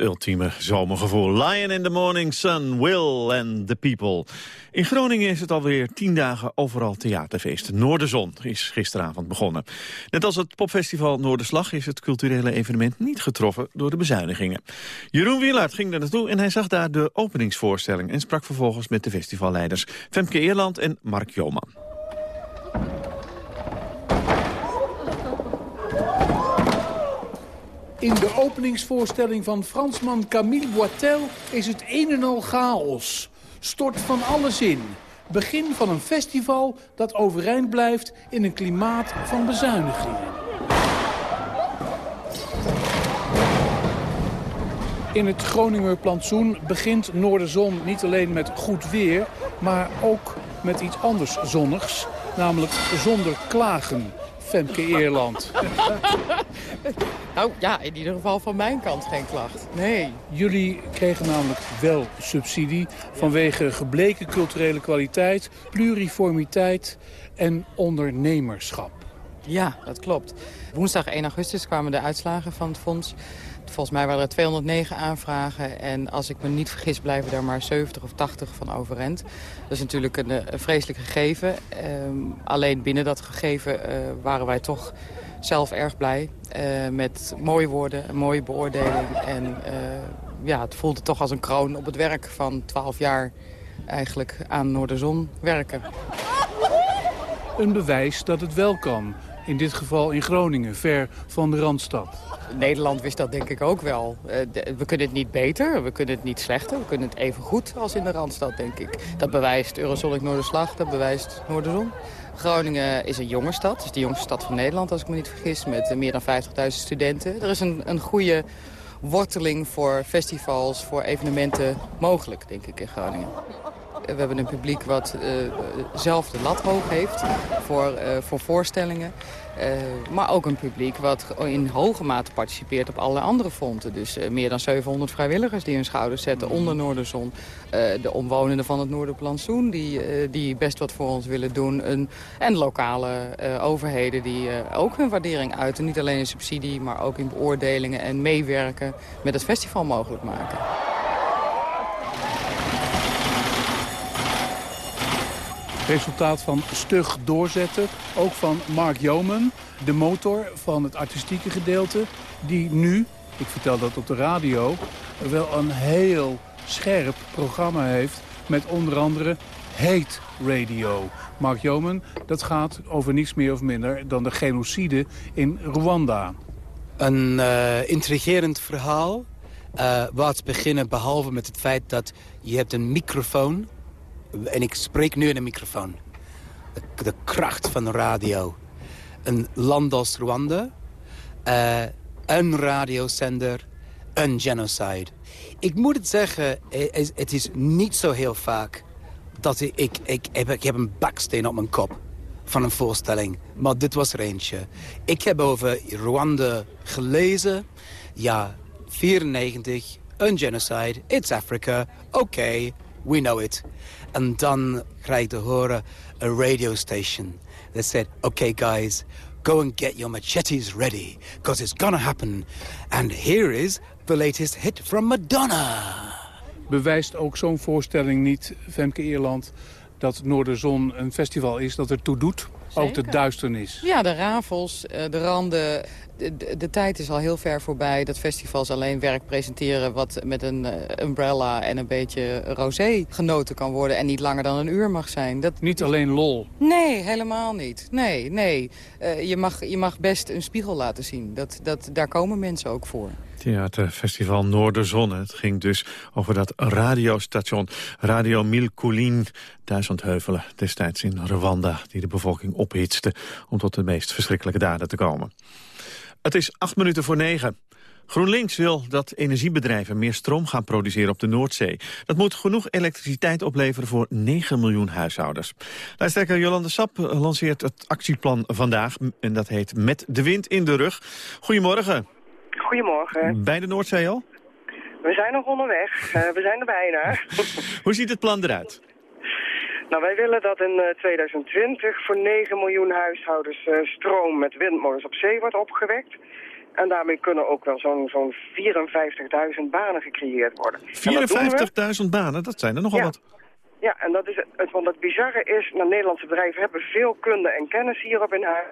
S6: ultieme zomergevoel. Lion in the morning sun, Will and the people. In Groningen is het alweer tien dagen overal theaterfeest. Noorderzon is gisteravond begonnen. Net als het popfestival Noorderslag is het culturele evenement niet getroffen door de bezuinigingen. Jeroen Wielaert ging daar naartoe en hij zag daar de openingsvoorstelling... en sprak vervolgens met de festivalleiders Femke Eerland en Mark Joman.
S36: In de openingsvoorstelling van Fransman Camille Boitel is het een en al chaos. Stort van alles in. Begin van een festival dat overeind blijft in een klimaat van bezuinigingen. In het Groninger plantsoen begint Noorderzon niet alleen met goed weer... maar ook met iets anders zonnigs, namelijk zonder klagen. Femke Eerland.
S37: Nou ja, in ieder geval van mijn kant geen klacht. Nee.
S36: Jullie kregen namelijk wel subsidie vanwege gebleken culturele kwaliteit, pluriformiteit en ondernemerschap.
S37: Ja, dat klopt. Woensdag 1 augustus kwamen de uitslagen van het fonds. Volgens mij waren er 209 aanvragen en als ik me niet vergis blijven er maar 70 of 80 van overeind. Dat is natuurlijk een, eh, vreselijk gegeven. Ehm, alleen binnen dat gegeven eh, waren wij toch zelf erg blij eh, met mooie woorden, een mooie beoordeling. En ja, het voelde toch als een kroon op het werk van 12 jaar eigenlijk aan Noorderzon werken.
S36: Een bewijs dat het wel kan. In dit geval in Groningen, ver van de Randstad.
S37: Nederland wist dat denk ik ook wel. Eh, we kunnen het niet beter, we kunnen het niet slechter. We kunnen het even goed als in de Randstad, denk ik. Dat bewijst Eurosonic Noorderslag, dat bewijst Noorderzon. Groningen is een jonge stad. Het is de jongste stad van Nederland, als ik me niet vergis. Met eh, meer dan 50.000 studenten. Er is een, een goede worteling voor festivals, voor evenementen mogelijk, denk ik, in Groningen. We hebben een publiek wat eh, zelf de lat hoog heeft voor, eh, voor voorstellingen. Eh, maar ook een publiek wat in hoge mate participeert op allerlei andere fronten. Dus eh, meer dan 700 vrijwilligers die hun schouders zetten onder Noorderzon. Eh, de omwonenden van het Noorderplantsoen die, die best wat voor ons willen doen. En lokale overheden die ook hun waardering uiten. Niet alleen in subsidie, maar ook in beoordelingen en meewerken met het festival mogelijk maken.
S36: Resultaat van stug doorzetten, ook van Mark Joman, de motor van het artistieke gedeelte... die nu, ik vertel dat op de radio, wel een heel scherp programma heeft... met onder andere Hate Radio. Mark Joman, dat gaat over niets meer of minder dan de genocide in Rwanda.
S38: Een uh, intrigerend verhaal. Uh, wat beginnen behalve met het feit dat je hebt een microfoon. En ik spreek nu in een microfoon. De, de kracht van de radio. Een land als Rwanda. Uh, een radiozender. Een genocide. Ik moet het zeggen, het is niet zo heel vaak dat ik, ik, ik, heb, ik heb een baksteen op mijn kop van een voorstelling. Maar dit was er eentje. Ik heb over Rwanda gelezen. Ja, 94, een genocide, it's Africa. Oké, okay, we know it. En dan krijg ik te horen a radio station that said, okay guys, go and get your machetes ready, because it's gonna happen. And here is the latest hit from Madonna.
S36: Bewijst ook zo'n voorstelling niet, Femke Ierland, dat Noorderzon een festival is dat er toe doet? Ook de duisternis.
S37: Ja, de rafels, eh, de randen. De, de, tijd is al heel ver voorbij dat festivals alleen werk presenteren... wat met een uh, umbrella en een beetje rosé genoten kan worden... en niet langer dan een uur mag zijn. Dat...
S36: Niet alleen lol?
S37: Nee, helemaal niet. Nee, nee. Uh, je, mag, je mag best een spiegel laten zien. Dat, dat, daar komen mensen ook voor.
S6: Theaterfestival Noorderzon. Het ging dus over dat radiostation Radio Milkoulin, duizend heuvelen destijds in Rwanda... die de bevolking ophitste om tot de meest verschrikkelijke daden te komen. Het is acht minuten voor negen. GroenLinks wil dat energiebedrijven meer stroom gaan produceren op de Noordzee. Dat moet genoeg elektriciteit opleveren voor 9 miljoen huishoudens. Lijsttrekker Jolande Sap lanceert het actieplan vandaag. En dat heet Met de wind in de rug. Goedemorgen.
S39: Goedemorgen.
S6: Bij de Noordzee al?
S39: We zijn nog onderweg. Uh, we zijn er bijna.
S6: Hoe ziet het plan eruit?
S39: Nou, wij willen dat in 2020 eh, voor 9 miljoen huishoudens uh, stroom met windmolens op zee wordt opgewekt. En daarmee kunnen ook wel zo'n zo'n 54.000 banen gecreëerd worden.
S6: 54.000 banen, dat zijn er nogal wat.
S39: Ja, en dat is het, want het bizarre is, nou, Nederlandse bedrijven hebben veel kunde en kennis hierop in huis.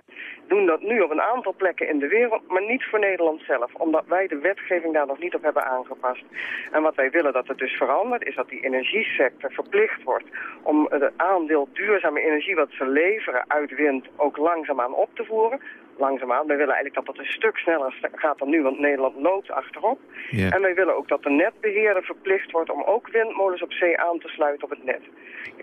S39: Doen dat nu op een aantal plekken in de wereld, maar niet voor Nederland zelf. Omdat wij de wetgeving daar nog niet op hebben aangepast. En wat wij willen dat het dus verandert, is dat die energiesector verplicht wordt om het aandeel duurzame energie wat ze leveren uit wind ook langzaamaan op te voeren langzaamaan. Wij willen eigenlijk dat dat een stuk sneller gaat dan nu, want Nederland loopt achterop. En wij willen ook dat de netbeheerder verplicht wordt om ook windmolens op zee aan te sluiten op het net.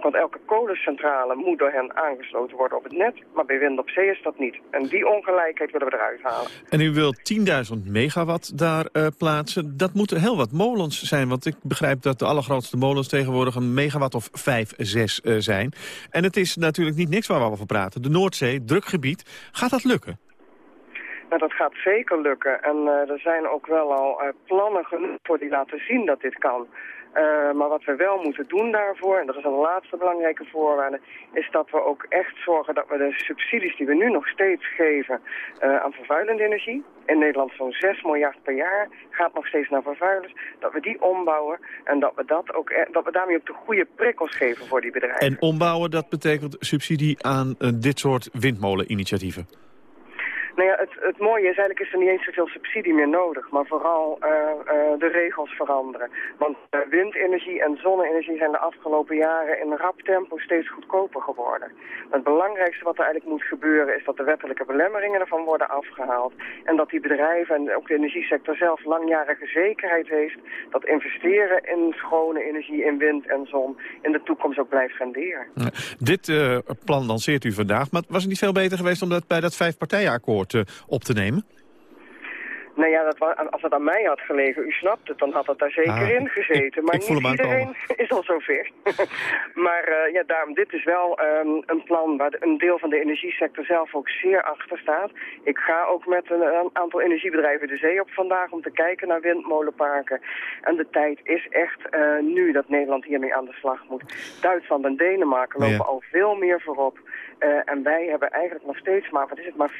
S39: Want elke kolencentrale moet door hen aangesloten worden op het net, maar bij wind op zee is dat niet. En die ongelijkheid willen we eruit halen.
S6: En u wilt 10.000 megawatt daar uh, plaatsen. Dat moeten heel wat molens zijn, want ik begrijp dat de allergrootste molens tegenwoordig een megawatt of 5, 6 uh, zijn. En het is natuurlijk niet niks waar we over praten. De Noordzee, druk gebied. Gaat dat lukken?
S39: Dat gaat zeker lukken. En uh, er zijn ook wel al uh, plannen genoeg voor die laten zien dat dit kan. Uh, maar wat we wel moeten doen daarvoor, en dat is een laatste belangrijke voorwaarde, is dat we ook echt zorgen dat we de subsidies die we nu nog steeds geven aan vervuilende energie, in Nederland zo'n 6 miljard per jaar gaat nog steeds naar vervuilers, dat we die ombouwen en dat we, dat ook, e-, dat we daarmee ook de goede prikkels geven voor die bedrijven.
S6: En ombouwen, dat betekent subsidie aan dit soort windmoleninitiatieven?
S39: Nou ja, het, het mooie is eigenlijk is er niet eens zoveel subsidie meer nodig, maar vooral uh, uh, de regels veranderen. Want uh, windenergie en zonne-energie zijn de afgelopen jaren in rap tempo steeds goedkoper geworden. Het belangrijkste wat er eigenlijk moet gebeuren is dat de wettelijke belemmeringen ervan worden afgehaald. En dat die bedrijven en ook de energiesector zelf langjarige zekerheid heeft dat investeren in schone energie, in wind en zon in de toekomst ook blijft renderen.
S6: dit plan lanceert u vandaag, maar was het niet veel beter geweest om dat bij dat vijfpartijenakkoord uh, op te nemen?
S39: Nou ja, dat, als het aan mij had gelegen, u snapt het, dan had het daar zeker ah, in gezeten. maar niet iedereen is al zover. maar uh, ja, daarom, dit is wel um, een plan waar de, een deel van de energiesector zelf ook zeer achter staat. Ik ga ook met een, een, aantal energiebedrijven de zee op vandaag om te kijken naar windmolenparken. En de tijd is echt uh, nu dat Nederland hiermee aan de slag moet. Duitsland en Denemarken lopen ja. al veel meer voorop. Uh, en wij hebben eigenlijk nog steeds maar, wat is het, maar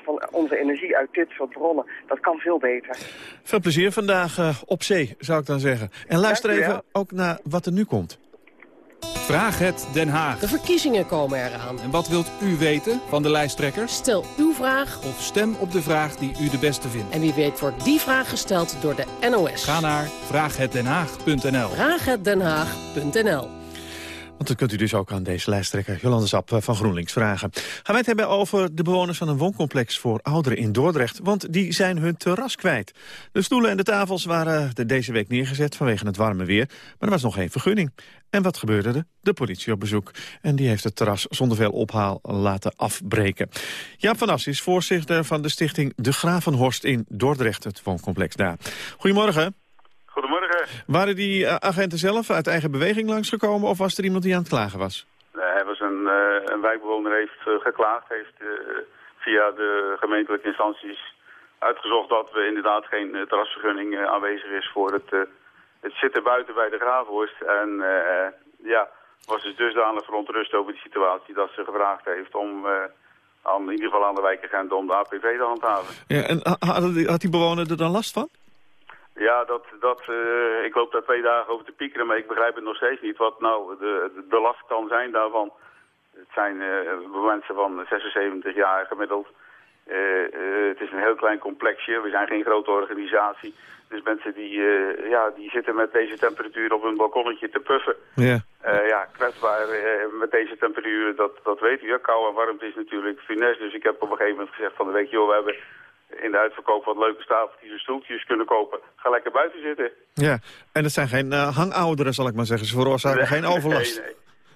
S39: 4% van onze energie uit dit soort bronnen. Dat kan veel beter.
S6: Veel plezier vandaag uh, op zee, zou ik dan zeggen. En luister even ook naar wat er nu komt.
S40: Vraag het Den Haag.
S41: De verkiezingen komen eraan.
S40: En wat wilt u weten van de lijsttrekkers?
S41: Stel uw vraag.
S40: Of stem op de vraag die u de beste vindt.
S41: En wie weet wordt die vraag gesteld door de NOS.
S40: Ga naar vraaghetdenhaag.nl
S41: Vraaghetdenhaag.nl
S6: Want dat kunt u dus ook aan deze lijsttrekker Jolande Sap eh, van GroenLinks vragen. Gaan wij het hebben over de bewoners van een wooncomplex voor ouderen in Dordrecht. Want die zijn hun terras kwijt. De stoelen en de tafels waren er deze week neergezet vanwege het warme weer. Maar er was nog geen vergunning. En wat gebeurde er? De politie op bezoek. En die heeft het terras zonder veel ophaal laten afbreken. Jaap van As is voorzitter van de stichting De Gravenhorst in Dordrecht, het wooncomplex daar. Goedemorgen. Waren die eh, agenten zelf uit eigen beweging langsgekomen of was er iemand die aan het klagen was?
S42: Nee, hij was een, eh, een wijkbewoner heeft eh, geklaagd, heeft via de gemeentelijke instanties uitgezocht dat we inderdaad geen terrasvergunning aanwezig is voor het, eh, het zitten buiten bij de Gravenhorst. En ja, was dus dusdanig verontrust over die situatie dat ze gevraagd heeft om aan, in ieder geval aan de wijkagent om de APV te handhaven.
S6: Ja, en had die bewoner er dan last van?
S42: Ja, dat, dat, eh, ik loop daar twee dagen over te piekeren, maar ik begrijp het nog steeds niet wat nou de, de, de last kan zijn daarvan. Het zijn eh, mensen van 76 jaar gemiddeld. Eh, eh, het is een heel klein complexje, we zijn geen grote organisatie. Dus mensen die, eh, ja, die zitten met deze temperatuur op hun balkonnetje te puffen.
S6: Ja.
S42: Eh, ja, kwetsbaar eh, met deze temperaturen, dat, dat weet u. Kou en warmte is natuurlijk funest. Dus ik heb op een gegeven moment gezegd van de week, joh, we hebben in de uitverkoop wat leuke tafeltjes en stoeltjes kunnen kopen. Ga lekker buiten zitten.
S6: Ja, en het zijn geen uh, hangouderen, zal ik maar zeggen. Ze veroorzaken geen overlast.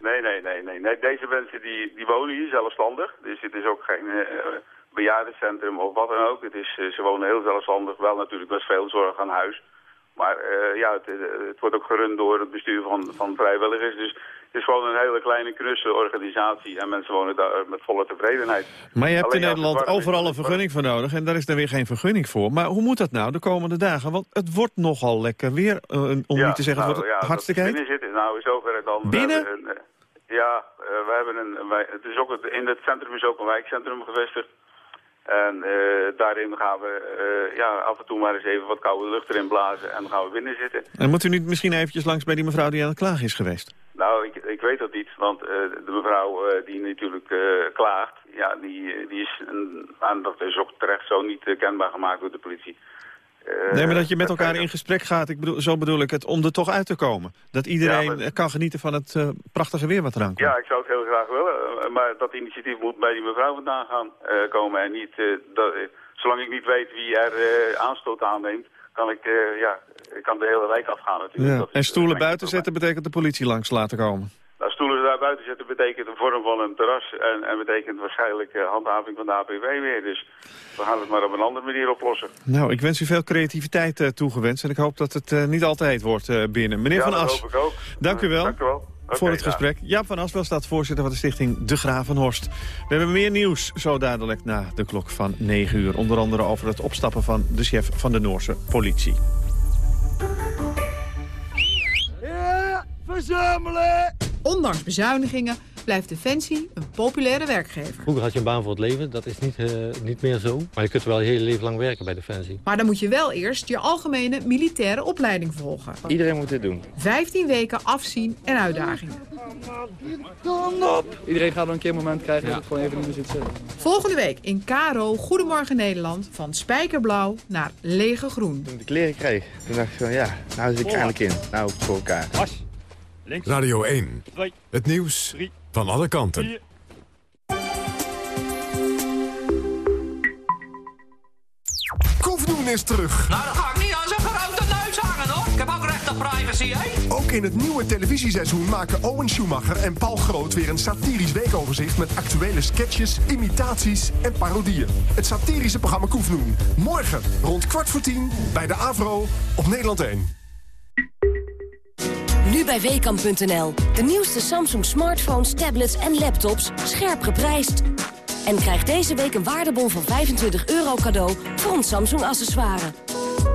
S42: Nee, nee, nee, nee, nee, nee. Deze mensen die, die wonen hier zelfstandig. Dus het is ook geen uh, bejaardencentrum of wat dan ook. Het is, uh, ze wonen heel zelfstandig. Wel natuurlijk met veel zorg aan huis. Maar uh, ja, het, het, wordt ook gerund door het bestuur van, van vrijwilligers. Dus het is gewoon een hele kleine knusse organisatie. En mensen wonen daar met volle tevredenheid.
S6: Maar je hebt
S42: Alleen
S6: in Nederland overal een vergunning voor nodig. En daar is dan weer geen vergunning voor. Maar hoe moet dat nou de komende dagen? Want het wordt nogal lekker weer. Uh, om
S42: ja,
S6: niet te zeggen,
S42: nou,
S6: het wordt
S42: ja,
S6: hartstikke heet.
S42: Binnen zitten, nou in zoverre dan...
S6: Binnen?
S42: Een, uh, ja, uh, we hebben een, wij, het is ook in het centrum is ook een wijkcentrum gevestigd. En uh, daarin gaan we uh, ja, af en toe maar eens even wat koude lucht erin blazen en dan gaan we binnen zitten.
S6: En moet u niet misschien eventjes langs bij die mevrouw die aan het klagen is geweest?
S42: Nou, ik, ik weet dat niet, want uh, de mevrouw die natuurlijk klaagt, ja, die, die is, en dat is ook terecht zo niet kenbaar gemaakt door de politie.
S6: Uh, nee, maar dat je met elkaar in gesprek gaat, ik bedoel, zo bedoel ik het, om er toch uit te komen. Dat iedereen ja, maar... kan genieten van het uh, prachtige weer wat eraan komt.
S42: Ja, ik zou het heel graag willen, maar dat initiatief moet bij die mevrouw vandaan gaan uh, komen. En niet, dat, zolang ik niet weet wie er aanstoot aanneemt, kan ik, ja, ik kan de hele wijk afgaan natuurlijk.
S6: Ja. En stoelen buiten zetten betekent de politie langs laten komen?
S42: Buiten zetten betekent een vorm van een terras en, en betekent waarschijnlijk uh, handhaving van de APW weer. Dus we gaan het maar op een andere manier oplossen.
S6: Nou, ik wens u veel creativiteit uh, toegewenst en ik hoop dat het uh, niet altijd wordt uh, binnen. Meneer
S42: ja,
S6: Van As,
S42: dat hoop ik ook.
S6: dank u wel.
S42: Dank u wel.
S6: Okay, voor het gesprek. Ja. Jaap van Asbel staat voorzitter van de stichting De Gravenhorst. We hebben meer nieuws zo dadelijk na de klok van 9 uur. Onder andere over het opstappen van de chef van de Noorse politie.
S43: Ja, verzamelen!
S44: Ondanks bezuinigingen blijft Defensie een populaire werkgever.
S45: Vroeger had je een baan voor het leven, dat is niet, uh, niet meer zo. Maar je kunt wel je hele leven lang werken bij Defensie.
S44: Maar dan moet je wel eerst je algemene militaire opleiding volgen.
S46: Iedereen moet dit doen.
S44: 15 weken afzien en uitdagingen.
S46: Iedereen gaat dan een keer een moment krijgen ja. dat het gewoon even niet meer zit zitten.
S44: Volgende week in Karo Goedemorgen Nederland van spijkerblauw naar lege groen.
S46: Toen ik de kleren kreeg, toen dacht ik van ja, nou zit ik eindelijk in. Nou, voor elkaar.
S1: As. Links. Radio 1. 2, het nieuws 3, van alle kanten. 4.
S47: Koefdoen is terug.
S48: Nou, dat ga ik niet aan zo'n grote neus hangen, hoor. Ik heb ook recht op privacy, hè?
S47: Ook in het nieuwe televisieseizoen maken Owen Schumacher en Paul Groot... weer een satirisch weekoverzicht met actuele sketches, imitaties en parodieën. Het satirische programma Koefdoen. Morgen rond kwart voor tien bij de AVRO op Nederland 1.
S49: Bij Weekamp.nl. De nieuwste Samsung smartphones, tablets en laptops scherp geprijsd. En krijg deze week een waardebon van 25 euro cadeau voor ons Samsung accessoire.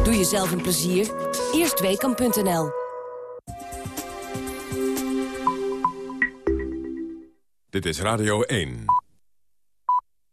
S49: Doe jezelf een plezier. Eerst Weekamp.nl.
S1: Dit is Radio 1.